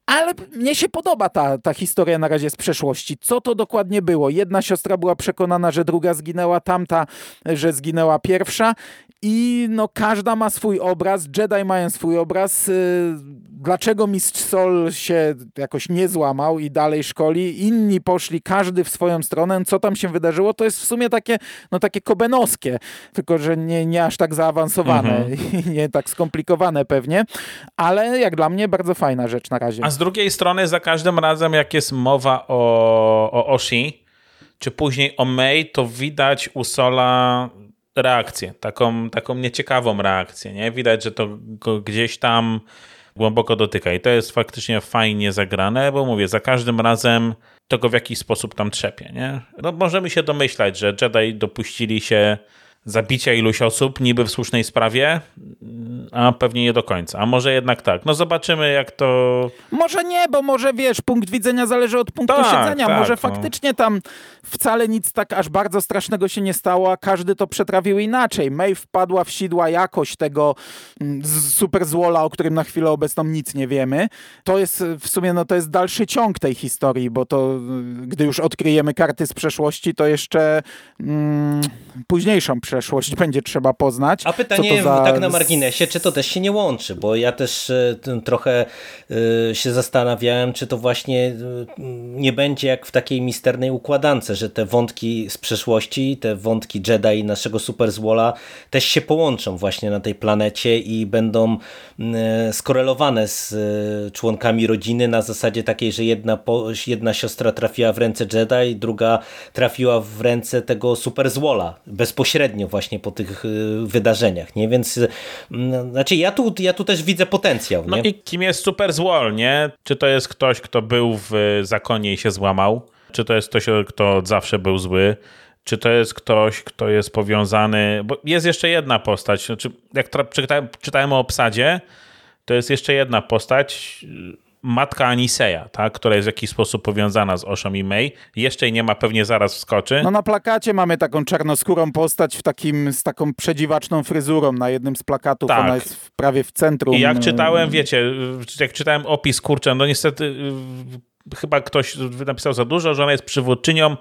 ale mnie się podoba ta, ta historia na razie z przeszłości co to dokładnie było. Jedna siostra była przekonana, że druga zginęła, tamta, że zginęła pierwsza i no każda ma swój obraz, Jedi mają swój obraz, y, dlaczego mistrz Sol się jakoś nie złamał i dalej szkoli, inni poszli, każdy w swoją stronę, co tam się wydarzyło, to jest w sumie takie, no takie kobenowskie, tylko że nie, nie aż tak zaawansowane mhm. i nie tak skomplikowane pewnie, ale jak dla mnie bardzo fajna rzecz na razie. A z drugiej strony za każdym razem jak jest mowa o, o Oshi, czy później o May, to widać u Sola reakcję, taką, taką nieciekawą reakcję, nie? Widać, że to gdzieś tam głęboko dotyka i to jest faktycznie fajnie zagrane, bo mówię, za każdym razem to go w jakiś sposób tam trzepie, nie? No możemy się domyślać, że Jedi dopuścili się zabicia iluś osób niby w słusznej sprawie, a pewnie nie do końca. A może jednak tak. No zobaczymy, jak to. Może nie, bo może wiesz, punkt widzenia zależy od punktu tak, siedzenia. Tak, może no. faktycznie tam wcale nic tak aż bardzo strasznego się nie stało, a każdy to przetrawił inaczej. May wpadła w sidła jakość tego mm, super złola, o którym na chwilę obecną nic nie wiemy. To jest w sumie no, to jest dalszy ciąg tej historii, bo to gdy już odkryjemy karty z przeszłości, to jeszcze mm, późniejszą przeszłość będzie trzeba poznać. A pytanie za... tak na marginesie, czy to też się nie łączy, bo ja też e, trochę e, się zastanawiałem, czy to właśnie e, nie będzie jak w takiej misternej układance, że te wątki z przeszłości, te wątki Jedi naszego super złola też się połączą właśnie na tej planecie i będą skorelowane z członkami rodziny na zasadzie takiej, że jedna, jedna siostra trafiła w ręce Jedi, druga trafiła w ręce tego super złola bezpośrednio właśnie po tych wydarzeniach, nie? Więc znaczy ja tu, ja tu też widzę potencjał. No nie? i kim jest super złol, nie? Czy to jest ktoś, kto był w zakonie i się złamał? Czy to jest ktoś, kto zawsze był zły? Czy to jest ktoś, kto jest powiązany? Bo jest jeszcze jedna postać. Znaczy, jak czytałem, czytałem o obsadzie, to jest jeszcze jedna postać, matka Aniseja, tak, która jest w jakiś sposób powiązana z Oshą i May. Jeszcze jej nie ma, pewnie zaraz wskoczy. No na plakacie mamy taką czarnoskórą postać w takim, z taką przedziwaczną fryzurą na jednym z plakatów. Tak. Ona jest prawie w centrum. I jak czytałem, wiecie, jak czytałem opis, kurczę, no niestety chyba ktoś napisał za dużo, że ona jest przywódczynią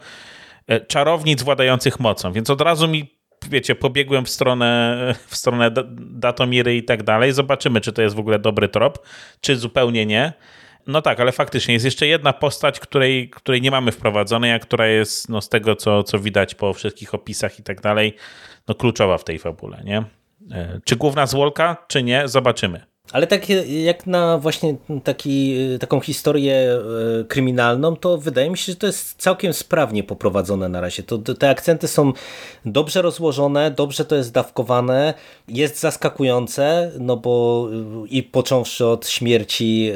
e, czarownic władających mocą, więc od razu mi wiecie, pobiegłem w stronę, w stronę Datomiry i tak dalej. Zobaczymy, czy to jest w ogóle dobry trop, czy zupełnie nie. No tak, ale faktycznie jest jeszcze jedna postać, której, której nie mamy wprowadzonej, a która jest no, z tego, co, co widać po wszystkich opisach i tak dalej, no, kluczowa w tej fabule. Nie? E, czy główna zwolka, czy nie, zobaczymy. Ale tak jak na właśnie taki, taką historię e, kryminalną, to wydaje mi się, że to jest całkiem sprawnie poprowadzone na razie. To, te akcenty są dobrze rozłożone, dobrze to jest dawkowane, jest zaskakujące, no bo e, i począwszy od śmierci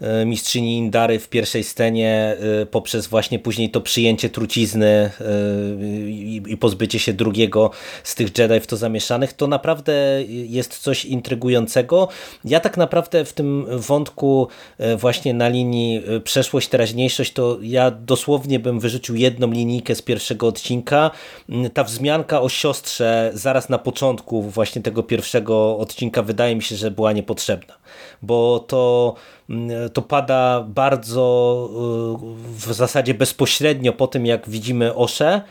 e, mistrzyni Indary w pierwszej scenie, poprzez właśnie później to przyjęcie trucizny i pozbycie się drugiego z tych Jedi w to zamieszanych, to naprawdę jest coś intrygującego ja tak naprawdę w tym wątku e, właśnie na linii e, przeszłość, teraźniejszość, to ja dosłownie bym wyrzucił jedną linijkę z pierwszego odcinka. Mm, ta wzmianka o siostrze zaraz na początku właśnie tego pierwszego odcinka wydaje mi się, że była niepotrzebna, bo to mm, to pada bardzo e, w zasadzie bezpośrednio po tym, jak widzimy Oszę, Mm,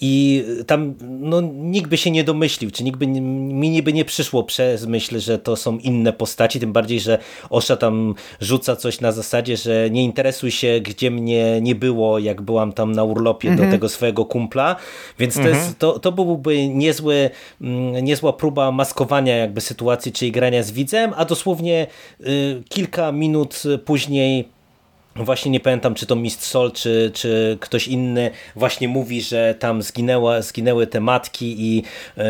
I tam no, nikt by się nie domyślił, czy nikt by, mi niby nie przyszło przez myśl, że to są inne postaci, tym bardziej, że Osza tam rzuca coś na zasadzie, że nie interesuj się, gdzie mnie nie było, jak byłam tam na urlopie mhm. do tego swojego kumpla, więc mhm. to, jest, to, to byłby niezły, mm, niezła próba maskowania jakby sytuacji, czyli grania z widzem, a dosłownie y, kilka minut później właśnie nie pamiętam, czy to Mist Sol, czy, czy ktoś inny właśnie mówi, że tam zginęła, zginęły te matki i, yy,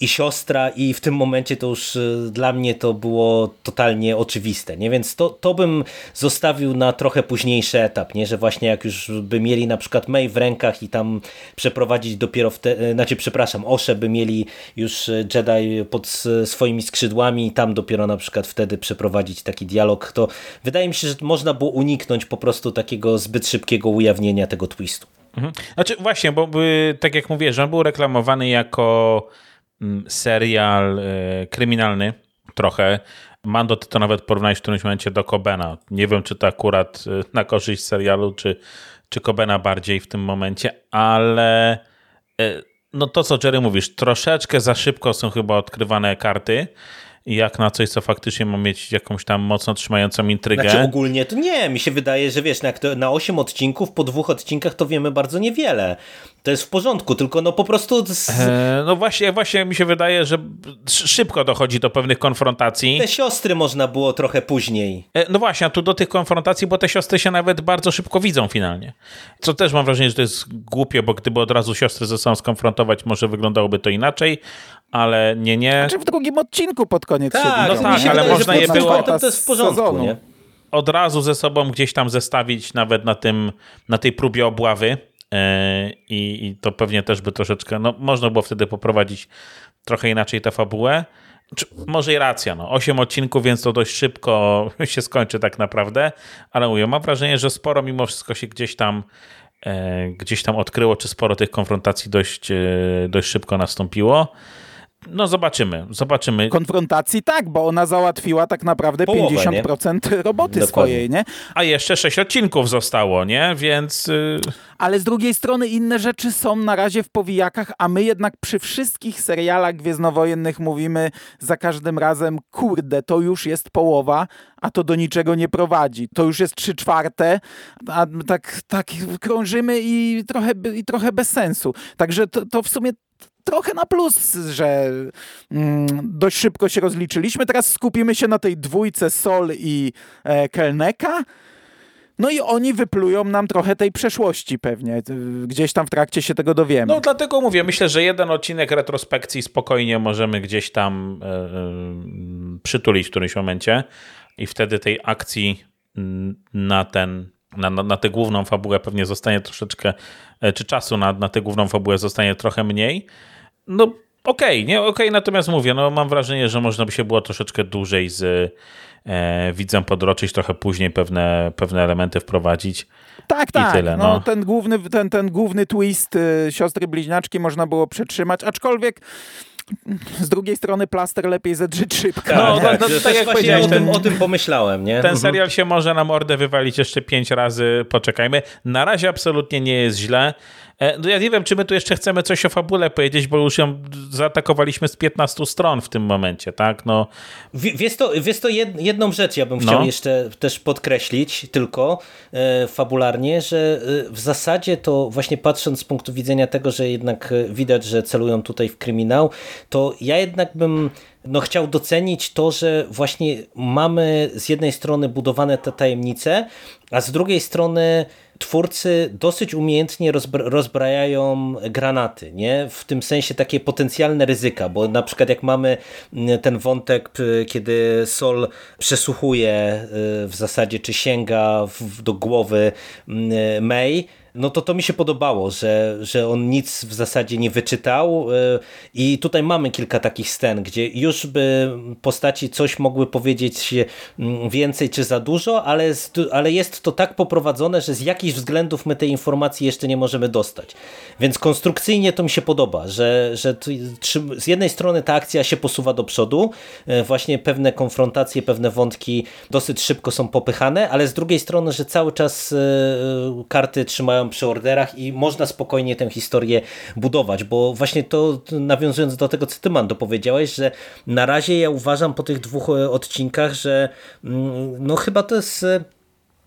i siostra i w tym momencie to już yy, dla mnie to było totalnie oczywiste, nie? Więc to, to bym zostawił na trochę późniejszy etap, nie? Że właśnie jak już by mieli na przykład May w rękach i tam przeprowadzić dopiero wtedy, yy, znaczy przepraszam, Osze by mieli już Jedi pod swoimi skrzydłami i tam dopiero na przykład wtedy przeprowadzić taki dialog, to wydaje mi się, że można było uniknąć uniknąć po prostu takiego zbyt szybkiego ujawnienia tego twistu. Mhm. Znaczy właśnie, bo by, tak jak mówię, że on był reklamowany jako mm, serial e, kryminalny trochę. Mando, ty to nawet porównałeś w którymś momencie do Kobena. Nie wiem, czy to akurat e, na korzyść serialu, czy, czy Kobena bardziej w tym momencie, ale e, no to, co Jerry mówisz, troszeczkę za szybko są chyba odkrywane karty jak na coś, co faktycznie ma mieć jakąś tam mocno trzymającą intrygę. Znaczy ogólnie to nie, mi się wydaje, że wiesz, na, na 8 odcinków, po dwóch odcinkach to wiemy bardzo niewiele. To jest w porządku, tylko no po prostu... E, no właśnie, właśnie mi się wydaje, że szybko dochodzi do pewnych konfrontacji. Te siostry można było trochę później. E, no właśnie, a tu do tych konfrontacji, bo te siostry się nawet bardzo szybko widzą finalnie. Co też mam wrażenie, że to jest głupie, bo gdyby od razu siostry ze sobą skonfrontować, może wyglądałoby to inaczej, ale nie, nie. Znaczy w drugim odcinku pod koniec tak, No tak, ale można je było... To jest w porządku, nie? Od razu ze sobą gdzieś tam zestawić nawet na, tym, na tej próbie obławy e, i, i to pewnie też by troszeczkę, no można było wtedy poprowadzić trochę inaczej tę fabułę. Czy, może i racja, no. Osiem odcinków, więc to dość szybko się skończy tak naprawdę, ale mówię, mam wrażenie, że sporo mimo wszystko się gdzieś tam e, gdzieś tam odkryło, czy sporo tych konfrontacji dość, e, dość szybko nastąpiło. No zobaczymy, zobaczymy. Konfrontacji tak, bo ona załatwiła tak naprawdę Połowę, 50% nie? roboty Dokładnie. swojej, nie? A jeszcze 6 odcinków zostało, nie? Więc... Y, Ale z drugiej strony inne rzeczy są na razie w powijakach, a my jednak przy wszystkich serialach gwiezdnowojennych mówimy za każdym razem, kurde, to już jest połowa, a to do niczego nie prowadzi. To już jest trzy czwarte, a tak, tak krążymy i trochę, i trochę bez sensu. Także to, to w sumie trochę na plus, że mm, dość szybko się rozliczyliśmy. Teraz skupimy się na tej dwójce Sol i e, Kelneka. No i oni wyplują nam trochę tej przeszłości pewnie. Gdzieś tam w trakcie się tego dowiemy. No dlatego mówię, myślę, że jeden odcinek retrospekcji spokojnie możemy gdzieś tam e, e, przytulić w którymś momencie i wtedy tej akcji na ten na, na, na tę główną fabułę pewnie zostanie troszeczkę, e, czy czasu na, na tę główną fabułę zostanie trochę mniej. No okej, okay, nie okej, okay, natomiast mówię, no mam wrażenie, że można by się było troszeczkę dłużej z e, widzem podroczyć, trochę później pewne, pewne elementy wprowadzić. Tak, tak. Tyle, no. no. ten, główny, ten, ten główny twist y, siostry bliźniaczki można było przetrzymać, aczkolwiek z drugiej strony plaster lepiej zedrzeć szybko. No, no, tak, no, tak jak powiedziałeś, o, ten, o tym pomyślałem, nie? Ten mhm. serial się może na mordę wywalić jeszcze pięć razy, poczekajmy. Na razie absolutnie nie jest źle. E, no ja nie wiem, czy my tu jeszcze chcemy coś o fabule powiedzieć, bo już ją zaatakowaliśmy z 15 stron w tym momencie, tak? No. Wiesz to, wiesz to jedną rzecz ja bym no. chciał jeszcze też podkreślić tylko e, fabularnie, że e, w zasadzie to właśnie patrząc z punktu widzenia tego, że jednak widać, że celują tutaj w kryminał, to ja jednak bym no, chciał docenić to, że właśnie mamy z jednej strony budowane te tajemnice, a z drugiej strony twórcy dosyć umiejętnie rozbrajają granaty, nie? W tym sensie takie potencjalne ryzyka, bo na przykład jak mamy mm, ten wątek, kiedy Sol przesłuchuje y, w zasadzie, czy sięga do głowy mm, May, no to to mi się podobało, że, że on nic w zasadzie nie wyczytał y, i tutaj mamy kilka takich scen, gdzie już by postaci coś mogły powiedzieć mm, więcej czy za dużo, ale, ale jest to tak poprowadzone, że z jakichś względów my tej informacji jeszcze nie możemy dostać. Więc konstrukcyjnie to mi się podoba, że, że z jednej strony ta akcja się posuwa do przodu, y, właśnie pewne konfrontacje, pewne wątki dosyć szybko są popychane, ale z drugiej strony, że cały czas y, karty trzymają przy orderach i można spokojnie tę historię budować, bo właśnie to nawiązując do tego, co ty Mando powiedziałeś, że na razie ja uważam po tych dwóch e, odcinkach, że mm, no chyba to jest e,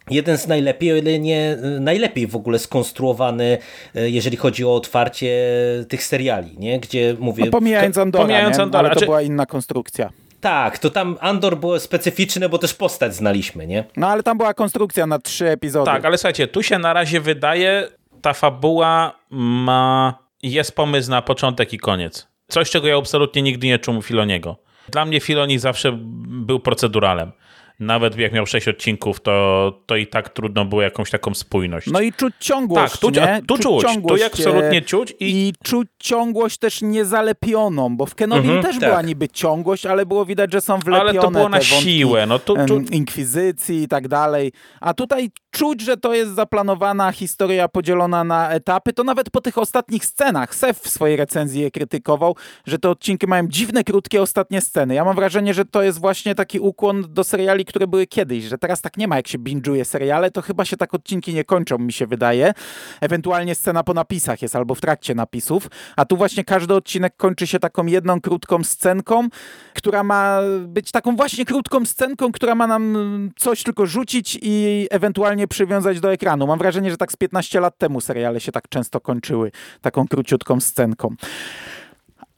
jeden z najlepiej, o ile nie e, najlepiej w ogóle skonstruowany, jeżeli chodzi o otwarcie tych seriali, nie? gdzie mówię... No pomijając Andora, pomijając Andora ale to była inna konstrukcja. Tak, to tam Andor było specyficzne, bo też postać znaliśmy, nie? No ale tam była konstrukcja na trzy epizody. Tak, ale słuchajcie, tu się na razie wydaje, ta fabuła ma, jest pomysł na początek i koniec. Coś, czego ja absolutnie nigdy nie czuł Filoniego. Dla mnie Filoni zawsze był proceduralem nawet jak miał sześć odcinków, to, to i tak trudno było jakąś taką spójność. No i czuć ciągłość, Tak, tu, nie? tu czuć, ciągłość, tu absolutnie czuć. I... I czuć ciągłość też niezalepioną, bo w Kenobi mhm, też tak. była niby ciągłość, ale było widać, że są wlepione Ale to było na siłę. No, tu, tu... Inkwizycji i tak dalej. A tutaj czuć, że to jest zaplanowana historia podzielona na etapy. To nawet po tych ostatnich scenach. Sef w swojej recenzji je krytykował, że te odcinki mają dziwne, krótkie ostatnie sceny. Ja mam wrażenie, że to jest właśnie taki ukłon do seriali, które były kiedyś, że teraz tak nie ma, jak się binge'uje seriale, to chyba się tak odcinki nie kończą, mi się wydaje. Ewentualnie scena po napisach jest albo w trakcie napisów, a tu właśnie każdy odcinek kończy się taką jedną krótką scenką, która ma być taką właśnie krótką scenką, która ma nam coś tylko rzucić i ewentualnie przywiązać do ekranu. Mam wrażenie, że tak z 15 lat temu seriale się tak często kończyły taką króciutką scenką.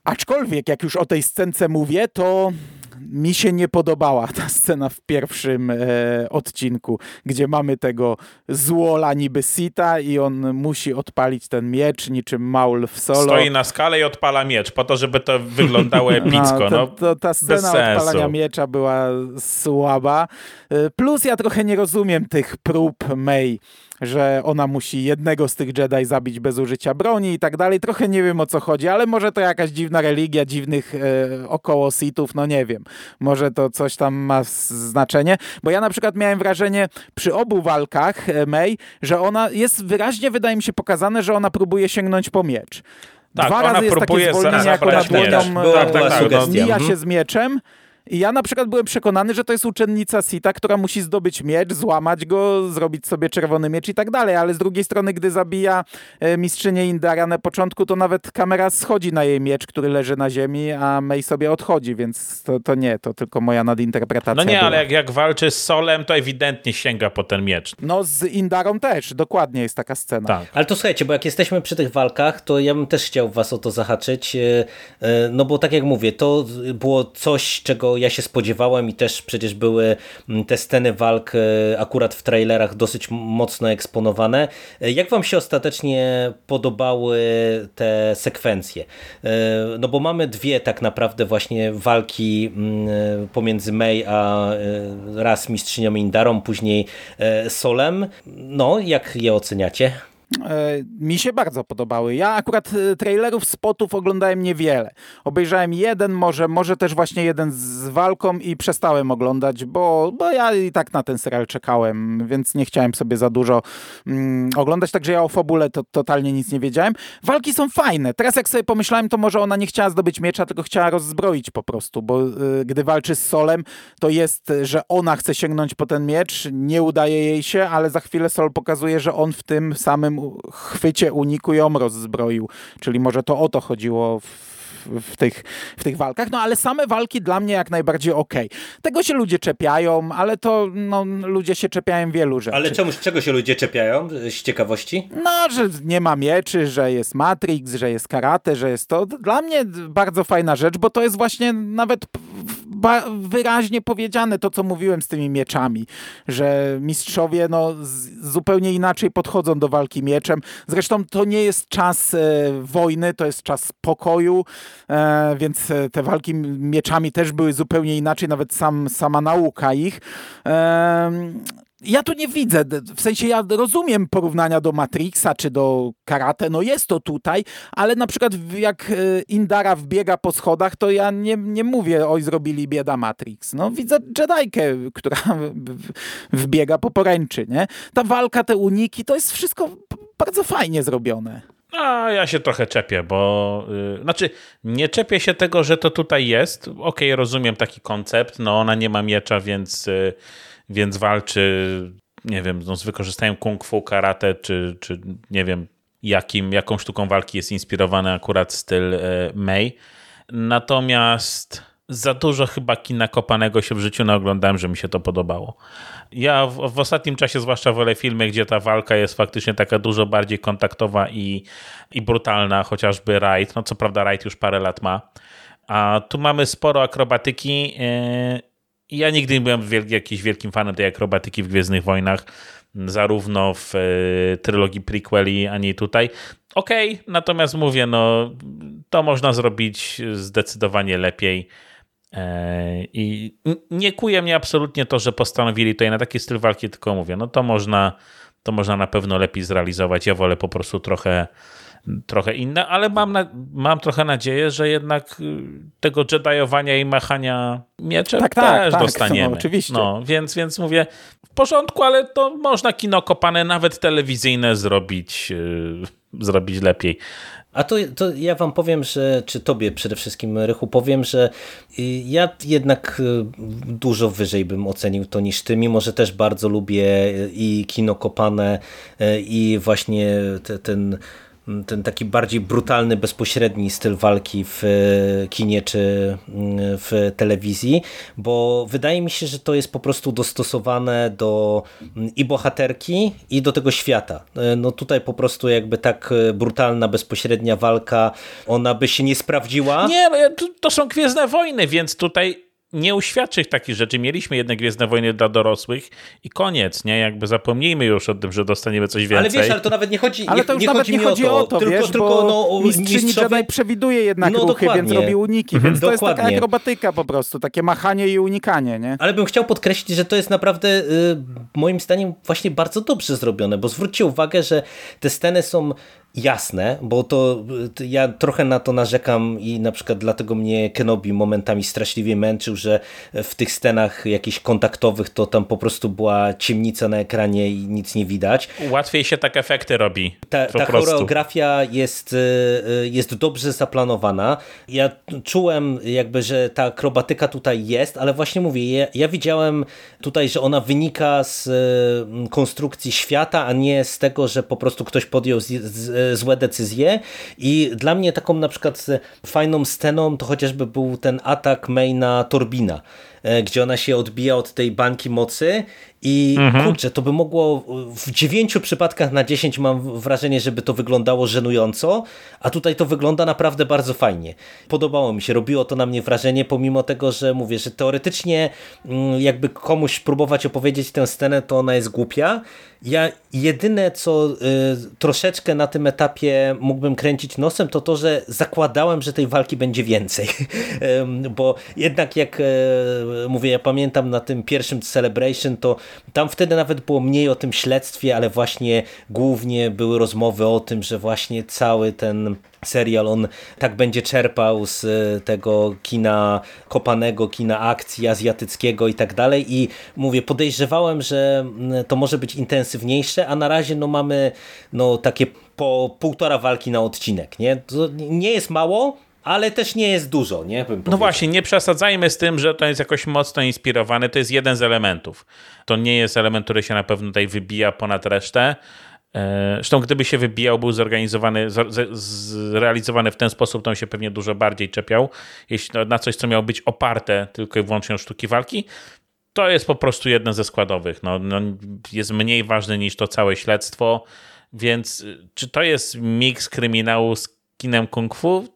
Aczkolwiek, jak już o tej scence mówię, to mi się nie podobała ta scena w pierwszym e, odcinku, gdzie mamy tego złola niby Sita i on musi odpalić ten miecz niczym Maul w solo. Stoi na skale i odpala miecz po to, żeby to wyglądało no, epicko. No, to, to, ta scena odpalania miecza była słaba. E, plus ja trochę nie rozumiem tych prób May że ona musi jednego z tych Jedi zabić bez użycia broni i tak dalej. Trochę nie wiem o co chodzi, ale może to jakaś dziwna religia, dziwnych e, około Sithów, no nie wiem. Może to coś tam ma znaczenie, bo ja na przykład miałem wrażenie przy obu walkach e, May, że ona jest wyraźnie, wydaje mi się, pokazane, że ona próbuje sięgnąć po miecz. Tak, Dwa razy jest takie zwolnienie, jak ona dłonią tak, tak, tak, mija się z mieczem i ja na przykład byłem przekonany, że to jest uczennica Sita, która musi zdobyć miecz, złamać go, zrobić sobie czerwony miecz i tak dalej, ale z drugiej strony, gdy zabija e, mistrzynię Indara na początku, to nawet kamera schodzi na jej miecz, który leży na ziemi, a May sobie odchodzi, więc to, to nie, to tylko moja nadinterpretacja. No nie, była. ale jak, jak walczy z Solem, to ewidentnie sięga po ten miecz. No z Indarą też, dokładnie jest taka scena. Tak. Ale to słuchajcie, bo jak jesteśmy przy tych walkach, to ja bym też chciał was o to zahaczyć, e, e, no bo tak jak mówię, to było coś, czego ja się spodziewałem i też przecież były mm, te sceny walk e, akurat w trailerach dosyć mocno eksponowane. E, jak wam się ostatecznie podobały te sekwencje? E, no bo mamy dwie tak naprawdę właśnie walki mm, pomiędzy May a raz mistrzynią Indarą, później Solem. No, jak je oceniacie? E, mi się bardzo podobały. Ja akurat e, trailerów, spotów oglądałem niewiele. Obejrzałem jeden, może, może też właśnie jeden z walką i przestałem oglądać, bo, bo ja i tak na ten serial czekałem, więc nie chciałem sobie za dużo mm, oglądać, także ja o fabule to totalnie nic nie wiedziałem. Walki są fajne. Teraz jak sobie pomyślałem, to może ona nie chciała zdobyć miecza, tylko chciała rozzbroić po prostu, bo y, gdy walczy z Solem, to jest, że ona chce sięgnąć po ten miecz, nie udaje jej się, ale za chwilę Sol pokazuje, że on w tym samym chwycie, uniku ją rozzbroił. Czyli może to o to chodziło w w tych, w tych walkach, no ale same walki dla mnie jak najbardziej okej. Okay. Tego się ludzie czepiają, ale to no, ludzie się czepiają wielu rzeczy. Ale czemu, czego się ludzie czepiają z ciekawości? No, że nie ma mieczy, że jest Matrix, że jest karate, że jest to. Dla mnie bardzo fajna rzecz, bo to jest właśnie nawet wyraźnie powiedziane to, co mówiłem z tymi mieczami, że mistrzowie no, zupełnie inaczej podchodzą do walki mieczem. Zresztą to nie jest czas e, wojny, to jest czas pokoju, e, więc e, te walki mieczami też były zupełnie inaczej, nawet sam, sama nauka ich. E, ja tu nie widzę, w sensie ja rozumiem porównania do Matrixa czy do Karate, no jest to tutaj, ale na przykład jak e, Indara wbiega po schodach, to ja nie, nie mówię, oj zrobili bieda Matrix. No widzę Jedikę, która wbiega po poręczy, nie? Ta walka, te uniki, to jest wszystko bardzo fajnie zrobione. A ja się trochę czepię, bo yy, znaczy nie czepię się tego, że to tutaj jest. Okej, okay, rozumiem taki koncept. No ona nie ma miecza, więc yy, więc walczy, nie wiem, no, z wykorzystaniem kung fu, karate, czy, czy nie wiem, jakim, jaką sztuką walki jest inspirowany akurat styl e, May. Natomiast za dużo chyba kina kopanego się w życiu naoglądałem, że mi się to podobało. Ja w, w, ostatnim czasie zwłaszcza wolę filmy, gdzie ta walka jest faktycznie taka dużo bardziej kontaktowa i, i brutalna, chociażby Raid. No co prawda Raid już parę lat ma. A tu mamy sporo akrobatyki yy, ja nigdy nie byłem wielki, jakiś wielkim fanem tej akrobatyki w Gwiezdnych Wojnach, zarówno w y, trylogii prequeli, ani tutaj. Okej, okay, natomiast mówię, no to można zrobić zdecydowanie lepiej. E, I nie kuje mnie absolutnie to, że postanowili tutaj na taki styl walki, tylko mówię, no to można, to można na pewno lepiej zrealizować. Ja wolę po prostu trochę trochę inne, ale mam, na, mam trochę nadzieję, że jednak y, tego Jediowania i machania mieczem tak, tak, też tak, dostaniemy. No, oczywiście. No, więc, więc mówię, w porządku, ale to można kino kopane, nawet telewizyjne zrobić, yy, zrobić lepiej. A to, to ja wam powiem, że, czy tobie przede wszystkim, Rychu, powiem, że y, ja jednak y, dużo wyżej bym ocenił to niż ty, mimo że też bardzo lubię i kino kopane i właśnie te, ten ten taki bardziej brutalny, bezpośredni styl walki w e, kinie czy mm, w telewizji, bo wydaje mi się, że to jest po prostu dostosowane do mm, i bohaterki, i do tego świata. E, no tutaj po prostu jakby tak e, brutalna, bezpośrednia walka, ona by się nie sprawdziła. Nie, no, to są Gwiezdne Wojny, więc tutaj nie uświadczyć takich rzeczy. Mieliśmy jednak Gwiezdne Wojny dla dorosłych i koniec, nie? Jakby zapomnijmy już o tym, że dostaniemy coś więcej. Ale wiesz, ale to nawet nie chodzi, ale to już nie nawet chodzi nie chodzi o to, tylko, wiesz, tylko no, mistrzyni mistrzowie... Jedi przewiduje jednak no, ruchy, dokładnie. więc robi uniki, więc to jest taka akrobatyka po prostu, takie machanie i unikanie, nie? Ale bym chciał podkreślić, że to jest naprawdę y, moim zdaniem właśnie bardzo dobrze zrobione, bo zwróćcie uwagę, że te sceny są jasne, bo to ja trochę na to narzekam i na przykład dlatego mnie Kenobi momentami straszliwie męczył, że w tych scenach jakichś kontaktowych to tam po prostu była ciemnica na ekranie i nic nie widać. Łatwiej się tak efekty robi. Ta, ta choreografia jest, e, e, jest dobrze zaplanowana. Ja czułem jakby, że ta akrobatyka tutaj jest, ale właśnie mówię, ja, ja widziałem tutaj, że ona wynika z e, konstrukcji świata, a nie z tego, że po prostu ktoś podjął z, z, złe decyzje. I dla mnie taką na przykład fajną sceną to chociażby był ten atak maina Torbina, e, gdzie ona się odbija od tej bańki mocy i mhm. kurczę, to by mogło w dziewięciu przypadkach na dziesięć mam wrażenie, żeby to wyglądało żenująco, a tutaj to wygląda naprawdę bardzo fajnie. Podobało mi się, robiło to na mnie wrażenie, pomimo tego, że mówię, że teoretycznie mm, jakby komuś próbować opowiedzieć tę scenę, to ona jest głupia. Ja jedyne, co y, troszeczkę na tym etapie mógłbym kręcić nosem, to to, że zakładałem, że tej walki będzie więcej. Bo jednak jak e, mówię, ja pamiętam na tym pierwszym Celebration, to tam wtedy nawet było mniej o tym śledztwie, ale właśnie głównie były rozmowy o tym, że właśnie cały ten serial, on tak będzie czerpał z e, tego kina kopanego, kina akcji azjatyckiego i tak dalej i mówię, podejrzewałem, że to może być intensywniejsze, a na razie no mamy no takie po półtora walki na odcinek, nie? To nie jest mało, ale też nie jest dużo, nie? no właśnie, nie przesadzajmy z tym, że to jest jakoś mocno inspirowane. To jest jeden z elementów. To nie jest element, który się na pewno tutaj wybija ponad resztę. E, zresztą gdyby się wybijał, był zorganizowany, zrealizowany w ten sposób, to on się pewnie dużo bardziej czepiał. Jeśli na coś, co miało być oparte tylko i wyłącznie o sztuki walki, to jest po prostu jeden ze składowych. No, no, jest mniej ważny niż to całe śledztwo, więc czy to jest miks kryminału z kinem kung fu?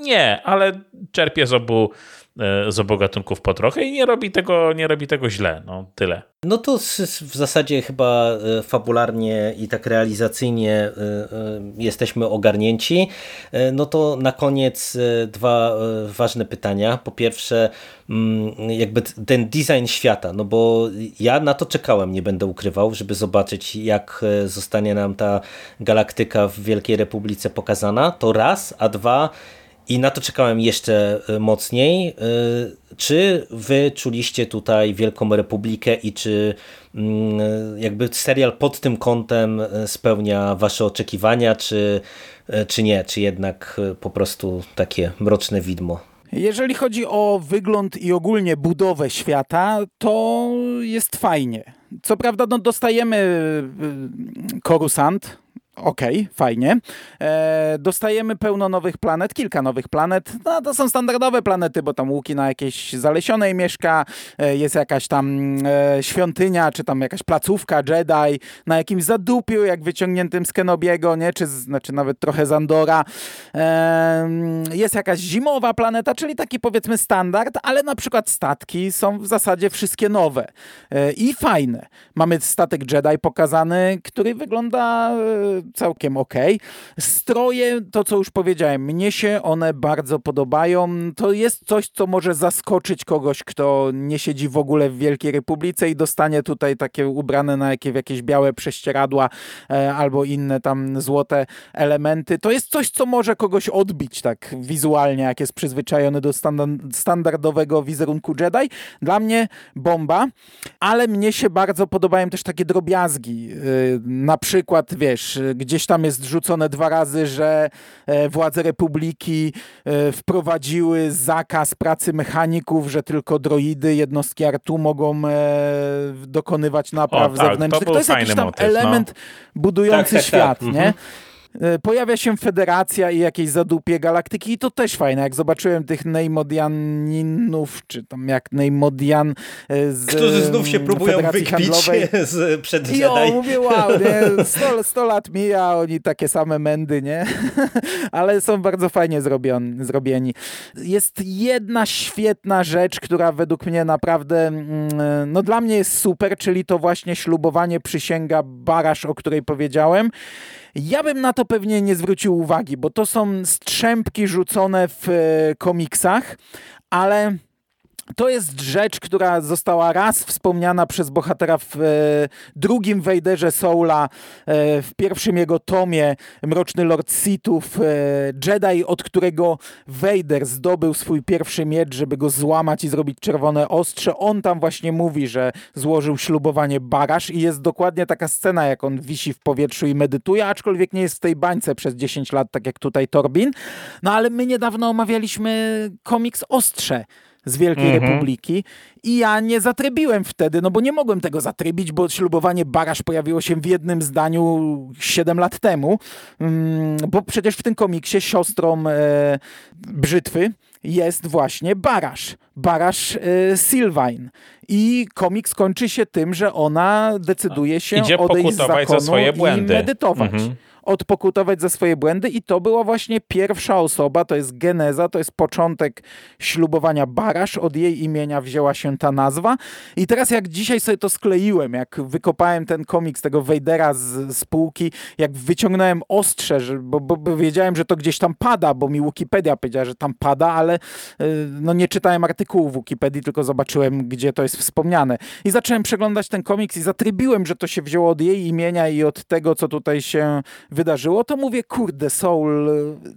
Nie, ale czerpie z obu, e, z obu gatunków po trochę i nie robi tego, nie robi tego źle. No, tyle. No to w zasadzie chyba e, fabularnie i tak realizacyjnie e, jesteśmy ogarnięci. No to na koniec dwa ważne pytania. Po pierwsze, mm, jakby ten design świata, no bo ja na to czekałem, nie będę ukrywał, żeby zobaczyć jak zostanie nam ta galaktyka w Wielkiej Republice pokazana. To raz, a dwa, i na to czekałem jeszcze e, mocniej. E, czy wy czuliście tutaj Wielką Republikę i czy mm, jakby serial pod tym kątem e, spełnia wasze oczekiwania, czy, czy nie? Czy jednak po prostu takie mroczne widmo? Jeżeli chodzi o wygląd i ogólnie budowę świata, to jest fajnie. Co prawda no, dostajemy Korusant, Okej, okay, fajnie. E, dostajemy pełno nowych planet, kilka nowych planet. No, to są standardowe planety, bo tam Łuki na jakiejś zalesionej mieszka, e, jest jakaś tam e, świątynia, czy tam jakaś placówka Jedi na jakimś zadupiu, jak wyciągniętym z Kenobiego, nie? Czy znaczy nawet trochę z Andora. E, jest jakaś zimowa planeta, czyli taki powiedzmy standard, ale na przykład statki są w zasadzie wszystkie nowe e, i fajne. Mamy statek Jedi pokazany, który wygląda e, całkiem ok. Stroje, to co już powiedziałem, mnie się one bardzo podobają. To jest coś, co może zaskoczyć kogoś, kto nie siedzi w ogóle w Wielkiej Republice i dostanie tutaj takie ubrane na jakie, jakieś białe prześcieradła e, albo inne tam złote elementy. To jest coś, co może kogoś odbić tak wizualnie, jak jest przyzwyczajony do standardowego wizerunku Jedi. Dla mnie bomba, ale mnie się bardzo podobają też takie drobiazgi. Y, na przykład, wiesz, gdzieś tam jest rzucone dwa razy, że e, władze Republiki e, wprowadziły zakaz pracy mechaników, że tylko droidy, jednostki artu mogą e, dokonywać napraw o, tak, zewnętrznych. To, to jest jakiś tam motyw, element no. budujący tak, tak, świat, nie? E, pojawia się Federacja i jakieś zadupie galaktyki i to też fajne. Jak zobaczyłem tych Neimodianinów, czy tam jak Neimodian e, z Którzy znów się próbują Federacji wykpić handlowej. z przed I o, mówię, wow, nie? 100, 100 lat mija, oni takie same mędy, nie? Ale są bardzo fajnie zrobion, zrobieni. Jest jedna świetna rzecz, która według mnie naprawdę, mm, no dla mnie jest super, czyli to właśnie ślubowanie przysięga Barasz, o której powiedziałem. Ja bym na to pewnie nie zwrócił uwagi, bo to są strzępki rzucone w e, komiksach, ale to jest rzecz, która została raz wspomniana przez bohatera w e, drugim Wejderze Soula, e, w pierwszym jego tomie Mroczny Lord Sithów, e, Jedi, od którego Vader zdobył swój pierwszy miecz, żeby go złamać i zrobić czerwone ostrze. On tam właśnie mówi, że złożył ślubowanie Barasz i jest dokładnie taka scena, jak on wisi w powietrzu i medytuje, aczkolwiek nie jest w tej bańce przez 10 lat, tak jak tutaj Torbin. No ale my niedawno omawialiśmy komiks Ostrze, z Wielkiej -hmm. Republiki i ja nie zatrybiłem wtedy, no bo nie mogłem tego zatrybić, bo ślubowanie Barasz pojawiło się w jednym zdaniu 7 lat temu, mm, bo przecież w tym komiksie siostrą e, Brzytwy jest właśnie Barasz, Barasz e. I komiks kończy się tym, że ona decyduje się Idzie odejść z zakonu za swoje błędy. i medytować. -hmm odpokutować za swoje błędy i to była właśnie pierwsza osoba, to jest geneza, to jest początek ślubowania Barasz, od jej imienia wzięła się ta nazwa i teraz jak dzisiaj sobie to skleiłem, jak wykopałem ten komiks tego Wejdera z spółki, jak wyciągnąłem ostrze, że, bo, bo, bo, wiedziałem, że to gdzieś tam pada, bo mi Wikipedia powiedziała, że tam pada, ale yy, no nie czytałem artykułu w Wikipedii, tylko zobaczyłem, gdzie to jest wspomniane. I zacząłem przeglądać ten komiks i zatrybiłem, że to się wzięło od jej imienia i od tego, co tutaj się wydarzyło, to mówię, kurde, Soul,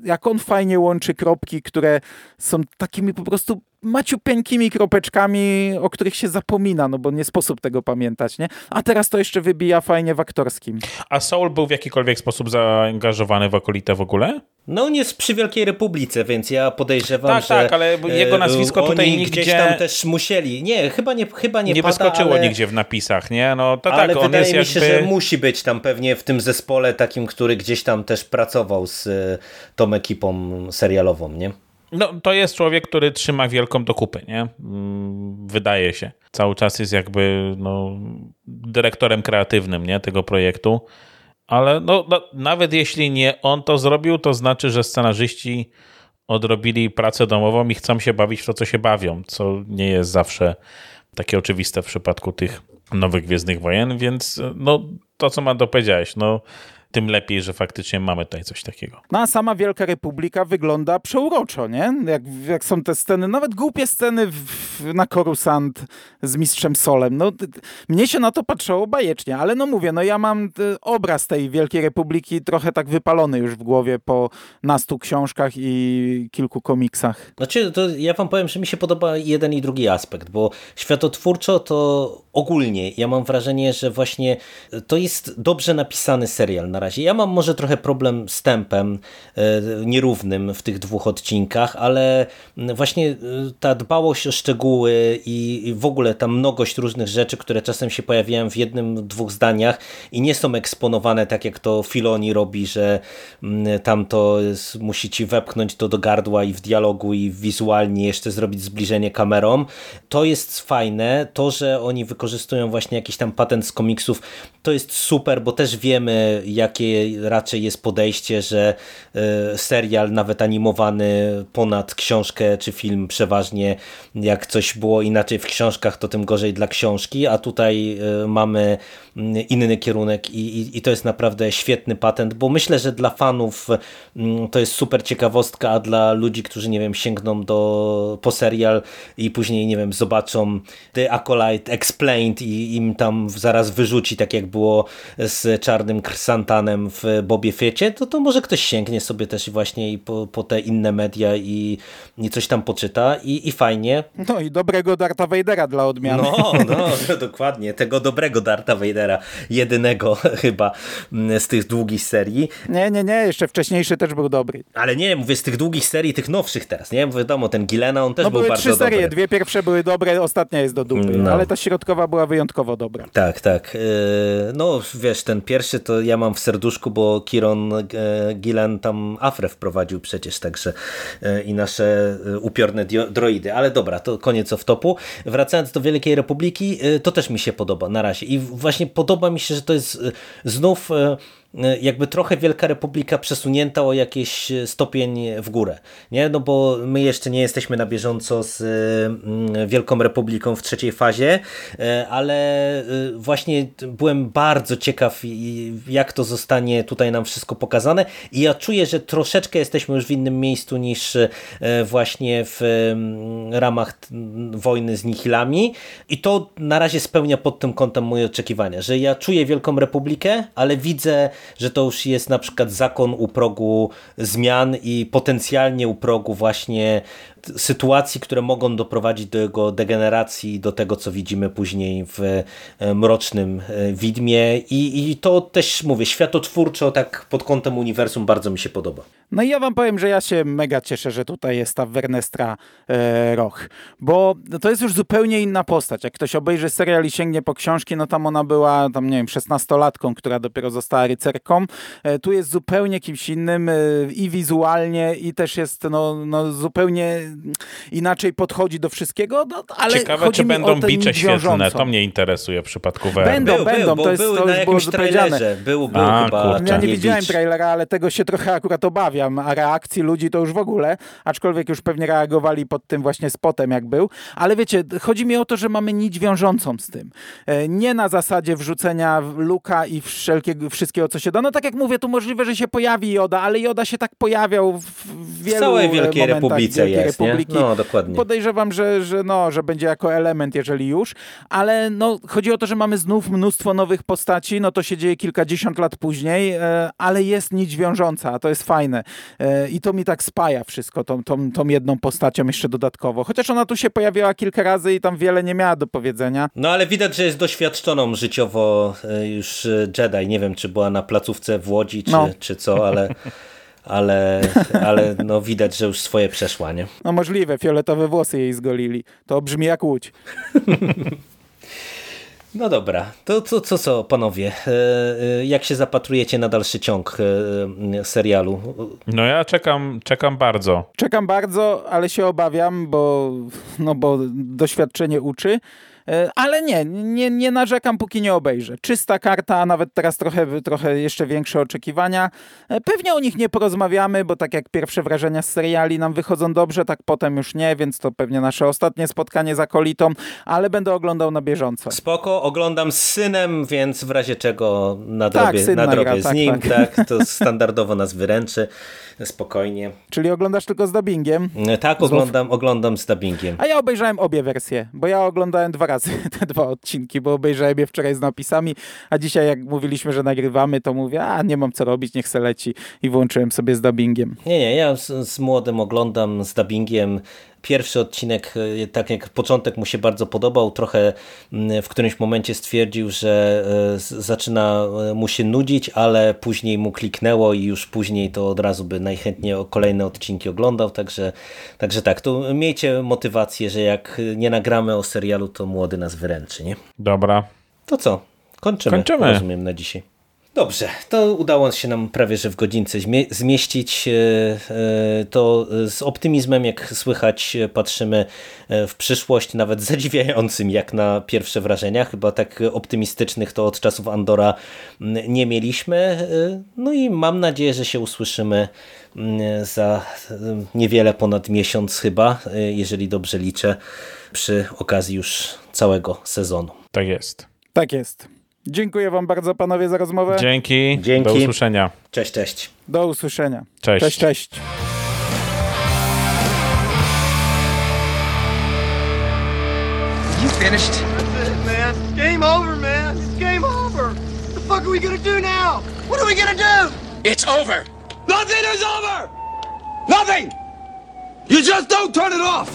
jak on fajnie łączy kropki, które są takimi po prostu maciupeńkimi kropeczkami, o których się zapomina, no bo nie sposób tego pamiętać, nie? A teraz to jeszcze wybija fajnie w aktorskim. A Soul był w jakikolwiek sposób zaangażowany w okolite w ogóle? No on jest przy Wielkiej Republice, więc ja podejrzewam, tak, że... Tak, ale jego nazwisko tutaj oni nigdzie... gdzieś tam też musieli. Nie, chyba nie chyba Nie, nie pada, wyskoczyło ale... nigdzie w napisach, nie? No to ale tak, on wydaje jest mi się, jakby... że musi być tam pewnie w tym zespole takim, który gdzieś tam też pracował z e, tą ekipą serialową, nie? No, to jest człowiek, który trzyma wielką do kupy, nie? Mm, wydaje się. Cały czas jest jakby no, dyrektorem kreatywnym nie? tego projektu. Ale no, no, nawet jeśli nie on to zrobił, to znaczy, że scenarzyści odrobili pracę domową i chcą się bawić w to, co się bawią, co nie jest zawsze takie oczywiste w przypadku tych nowych Gwiezdnych Wojen, więc no, to, co Mando powiedziałeś, no, tym lepiej, że faktycznie mamy tutaj coś takiego. No a sama Wielka Republika wygląda przeuroczo, nie? Jak, jak są te sceny, nawet głupie sceny w, na Korusant z Mistrzem Solem. No, mnie się na to patrzyło bajecznie, ale no mówię, no ja mam obraz tej Wielkiej Republiki trochę tak wypalony już w głowie po nastu książkach i kilku komiksach. Znaczy, to ja wam powiem, że mi się podoba jeden i drugi aspekt, bo światotwórczo to ogólnie ja mam wrażenie, że właśnie to jest dobrze napisany serial na razie. Ja mam może trochę problem z tempem e, nierównym w tych dwóch odcinkach, ale właśnie e, ta dbałość o szczegóły i w ogóle ta mnogość różnych rzeczy, które czasem się pojawiają w jednym, dwóch zdaniach i nie są eksponowane tak jak to Filoni robi, że tam to musi ci wepchnąć to do gardła i w dialogu i wizualnie jeszcze zrobić zbliżenie kamerą. To jest fajne. To, że oni wykorzystują właśnie jakiś tam patent z komiksów, to jest super, bo też wiemy jak takie raczej jest podejście, że serial nawet animowany ponad książkę czy film przeważnie jak coś było inaczej w książkach, to tym gorzej dla książki, a tutaj mamy mm, inny kierunek i, i, i to jest naprawdę świetny patent, bo myślę, że dla fanów mm, to jest super ciekawostka, a dla ludzi, którzy nie wiem, sięgną do, po serial i później, nie wiem, zobaczą The Acolyte I im tam zaraz wyrzuci, tak jak było z Czarnym Krsantanem w Bobie Fiecie, to, to może ktoś sięgnie sobie też właśnie i po, po te inne media i, i coś tam poczyta i, i fajnie. No i dobrego Darta Vadera dla odmiany. No, no, dokładnie. Tego dobrego Darta Vadera. Jedynego chyba z tych długich serii. Nie, nie, nie. Jeszcze wcześniejszy też był dobry. Ale nie, mówię z tych długich serii, tych nowszych teraz, nie? Wiadomo, ten Gilena, on też no, był bardzo dobry. trzy serie, dwie pierwsze były dobre, ostatnia jest do dupy, no. ale ta środkowa była wyjątkowo dobra. Tak, tak. E, no wiesz, ten pierwszy to ja mam w serduszku, bo Kiron e, Gillen tam Afrę wprowadził przecież, także e, i nasze upiorne droidy. Ale dobra, to koniec of topu. Wracając do Wielkiej Republiki, to też mi się podoba na razie. I właśnie podoba mi się, że to jest znów jakby trochę Wielka Republika przesunięta o jakiś stopień w górę. Nie? No bo my jeszcze nie jesteśmy na bieżąco z mm, Wielką Republiką w trzeciej fazie, ale właśnie byłem bardzo ciekaw jak to zostanie tutaj nam wszystko pokazane i ja czuję, że troszeczkę jesteśmy już w innym miejscu niż właśnie w mm, ramach wojny z Nihilami i to na razie spełnia pod tym kątem moje oczekiwania, że ja czuję Wielką Republikę, ale widzę że to już jest na przykład zakon u progu zmian i potencjalnie u progu właśnie sytuacji, które mogą doprowadzić do jego degeneracji, do tego, co widzimy później w e, Mrocznym e, Widmie i, i to też, mówię, światotwórczo tak pod kątem uniwersum bardzo mi się podoba. No i ja wam powiem, że ja się mega cieszę, że tutaj jest ta Wernestra e, Roch, bo to jest już zupełnie inna postać. Jak ktoś obejrzy serial i sięgnie po książki, no tam ona była, tam nie wiem, szesnastolatką, która dopiero została rycerką. E, tu jest zupełnie kimś innym e, i wizualnie i też jest no, no zupełnie inaczej podchodzi do wszystkiego, no, ale Ciekawe, czy będą bicze świetlne, to mnie interesuje w przypadku VR. Będą, był, będą, był, to, jest, to już było powiedziane. Był, był A, chyba. Ja nie widziałem trailera, ale tego się trochę akurat obawiam, a reakcji ludzi to już w ogóle, aczkolwiek już pewnie reagowali pod tym właśnie spotem, jak był. Ale wiecie, chodzi mi o to, że mamy nić wiążącą z tym. E, nie na zasadzie wrzucenia luka i wszelkiego, wszystkiego, co się da. No tak jak mówię, tu możliwe, że się pojawi Joda, ale Joda się tak pojawiał w, wielu w całej Wielkiej Republice jest, Republiki. No, dokładnie. Podejrzewam, że, że, no, że będzie jako element, jeżeli już, ale no, chodzi o to, że mamy znów mnóstwo nowych postaci, no to się dzieje kilkadziesiąt lat później, e, ale jest nić wiążąca, a to jest fajne. E, I to mi tak spaja wszystko, tą, tą, tą jedną postacią jeszcze dodatkowo. Chociaż ona tu się pojawiała kilka razy i tam wiele nie miała do powiedzenia. No ale widać, że jest doświadczoną życiowo e, już Jedi. Nie wiem, czy była na placówce w Łodzi, czy, no. czy co, ale ale, ale no widać, że już swoje przeszła, nie? No możliwe, fioletowe włosy jej zgolili. To brzmi jak łódź. No dobra, to co, co, co panowie, e, e, jak się zapatrujecie na dalszy ciąg e, serialu? No ja czekam, czekam bardzo. Czekam bardzo, ale się obawiam, bo, no bo doświadczenie uczy. E, ale nie, nie, nie narzekam, póki nie obejrzę. Czysta karta, a nawet teraz trochę, trochę jeszcze większe oczekiwania. E, pewnie o nich nie porozmawiamy, bo tak jak pierwsze wrażenia z seriali nam wychodzą dobrze, tak potem już nie, więc to pewnie nasze ostatnie spotkanie z akolitą, ale będę oglądał na bieżąco. Spoko, oglądam z synem, więc w razie czego nadrobię, tak, nadrobię nagra, z tak, nim, tak. tak, to standardowo nas wyręczy spokojnie. Czyli oglądasz tylko z dubbingiem? E, tak, oglądam, oglądam z dubbingiem. A ja obejrzałem obie wersje, bo ja oglądałem dwa razy te dwa odcinki, bo obejrzałem je wczoraj z napisami, a dzisiaj jak mówiliśmy, że nagrywamy, to mówię, a nie mam co robić, niech se leci i włączyłem sobie z dubbingiem. Nie, nie, ja z, z młodym oglądam z dubbingiem Pierwszy odcinek, e, tak jak początek mu się bardzo podobał, trochę mm, w którymś momencie stwierdził, że e, zaczyna e, mu się nudzić, ale później mu kliknęło i już później to od razu by najchętniej kolejne odcinki oglądał, także, także tak, to miejcie motywację, że jak nie nagramy o serialu, to młody nas wyręczy, nie? Dobra. To co? Kończymy. Kończymy. Rozumiem na dzisiaj. Dobrze, to udało się nam prawie że w godzince zmie- zmieścić. E, e, To z optymizmem, jak słychać, patrzymy e, w przyszłość, nawet zadziwiającym jak na pierwsze wrażenia. Chyba tak optymistycznych to od czasów Andora nie mieliśmy. No i mam nadzieję, że się usłyszymy za niewiele ponad miesiąc chyba, jeżeli dobrze liczę, przy okazji już całego sezonu. Tak jest. Tak jest. Dziękuję wam bardzo panowie za rozmowę. Dzięki. Dzięki. Do usłyszenia. Cześć, cześć. Do usłyszenia. Cześć. Cześć, cześć. You finished? That's it, man. Game over, man. It's game over. What the fuck are we gonna do now? What are we gonna do? It's over. Nothing is over! Nothing! You just don't turn it off!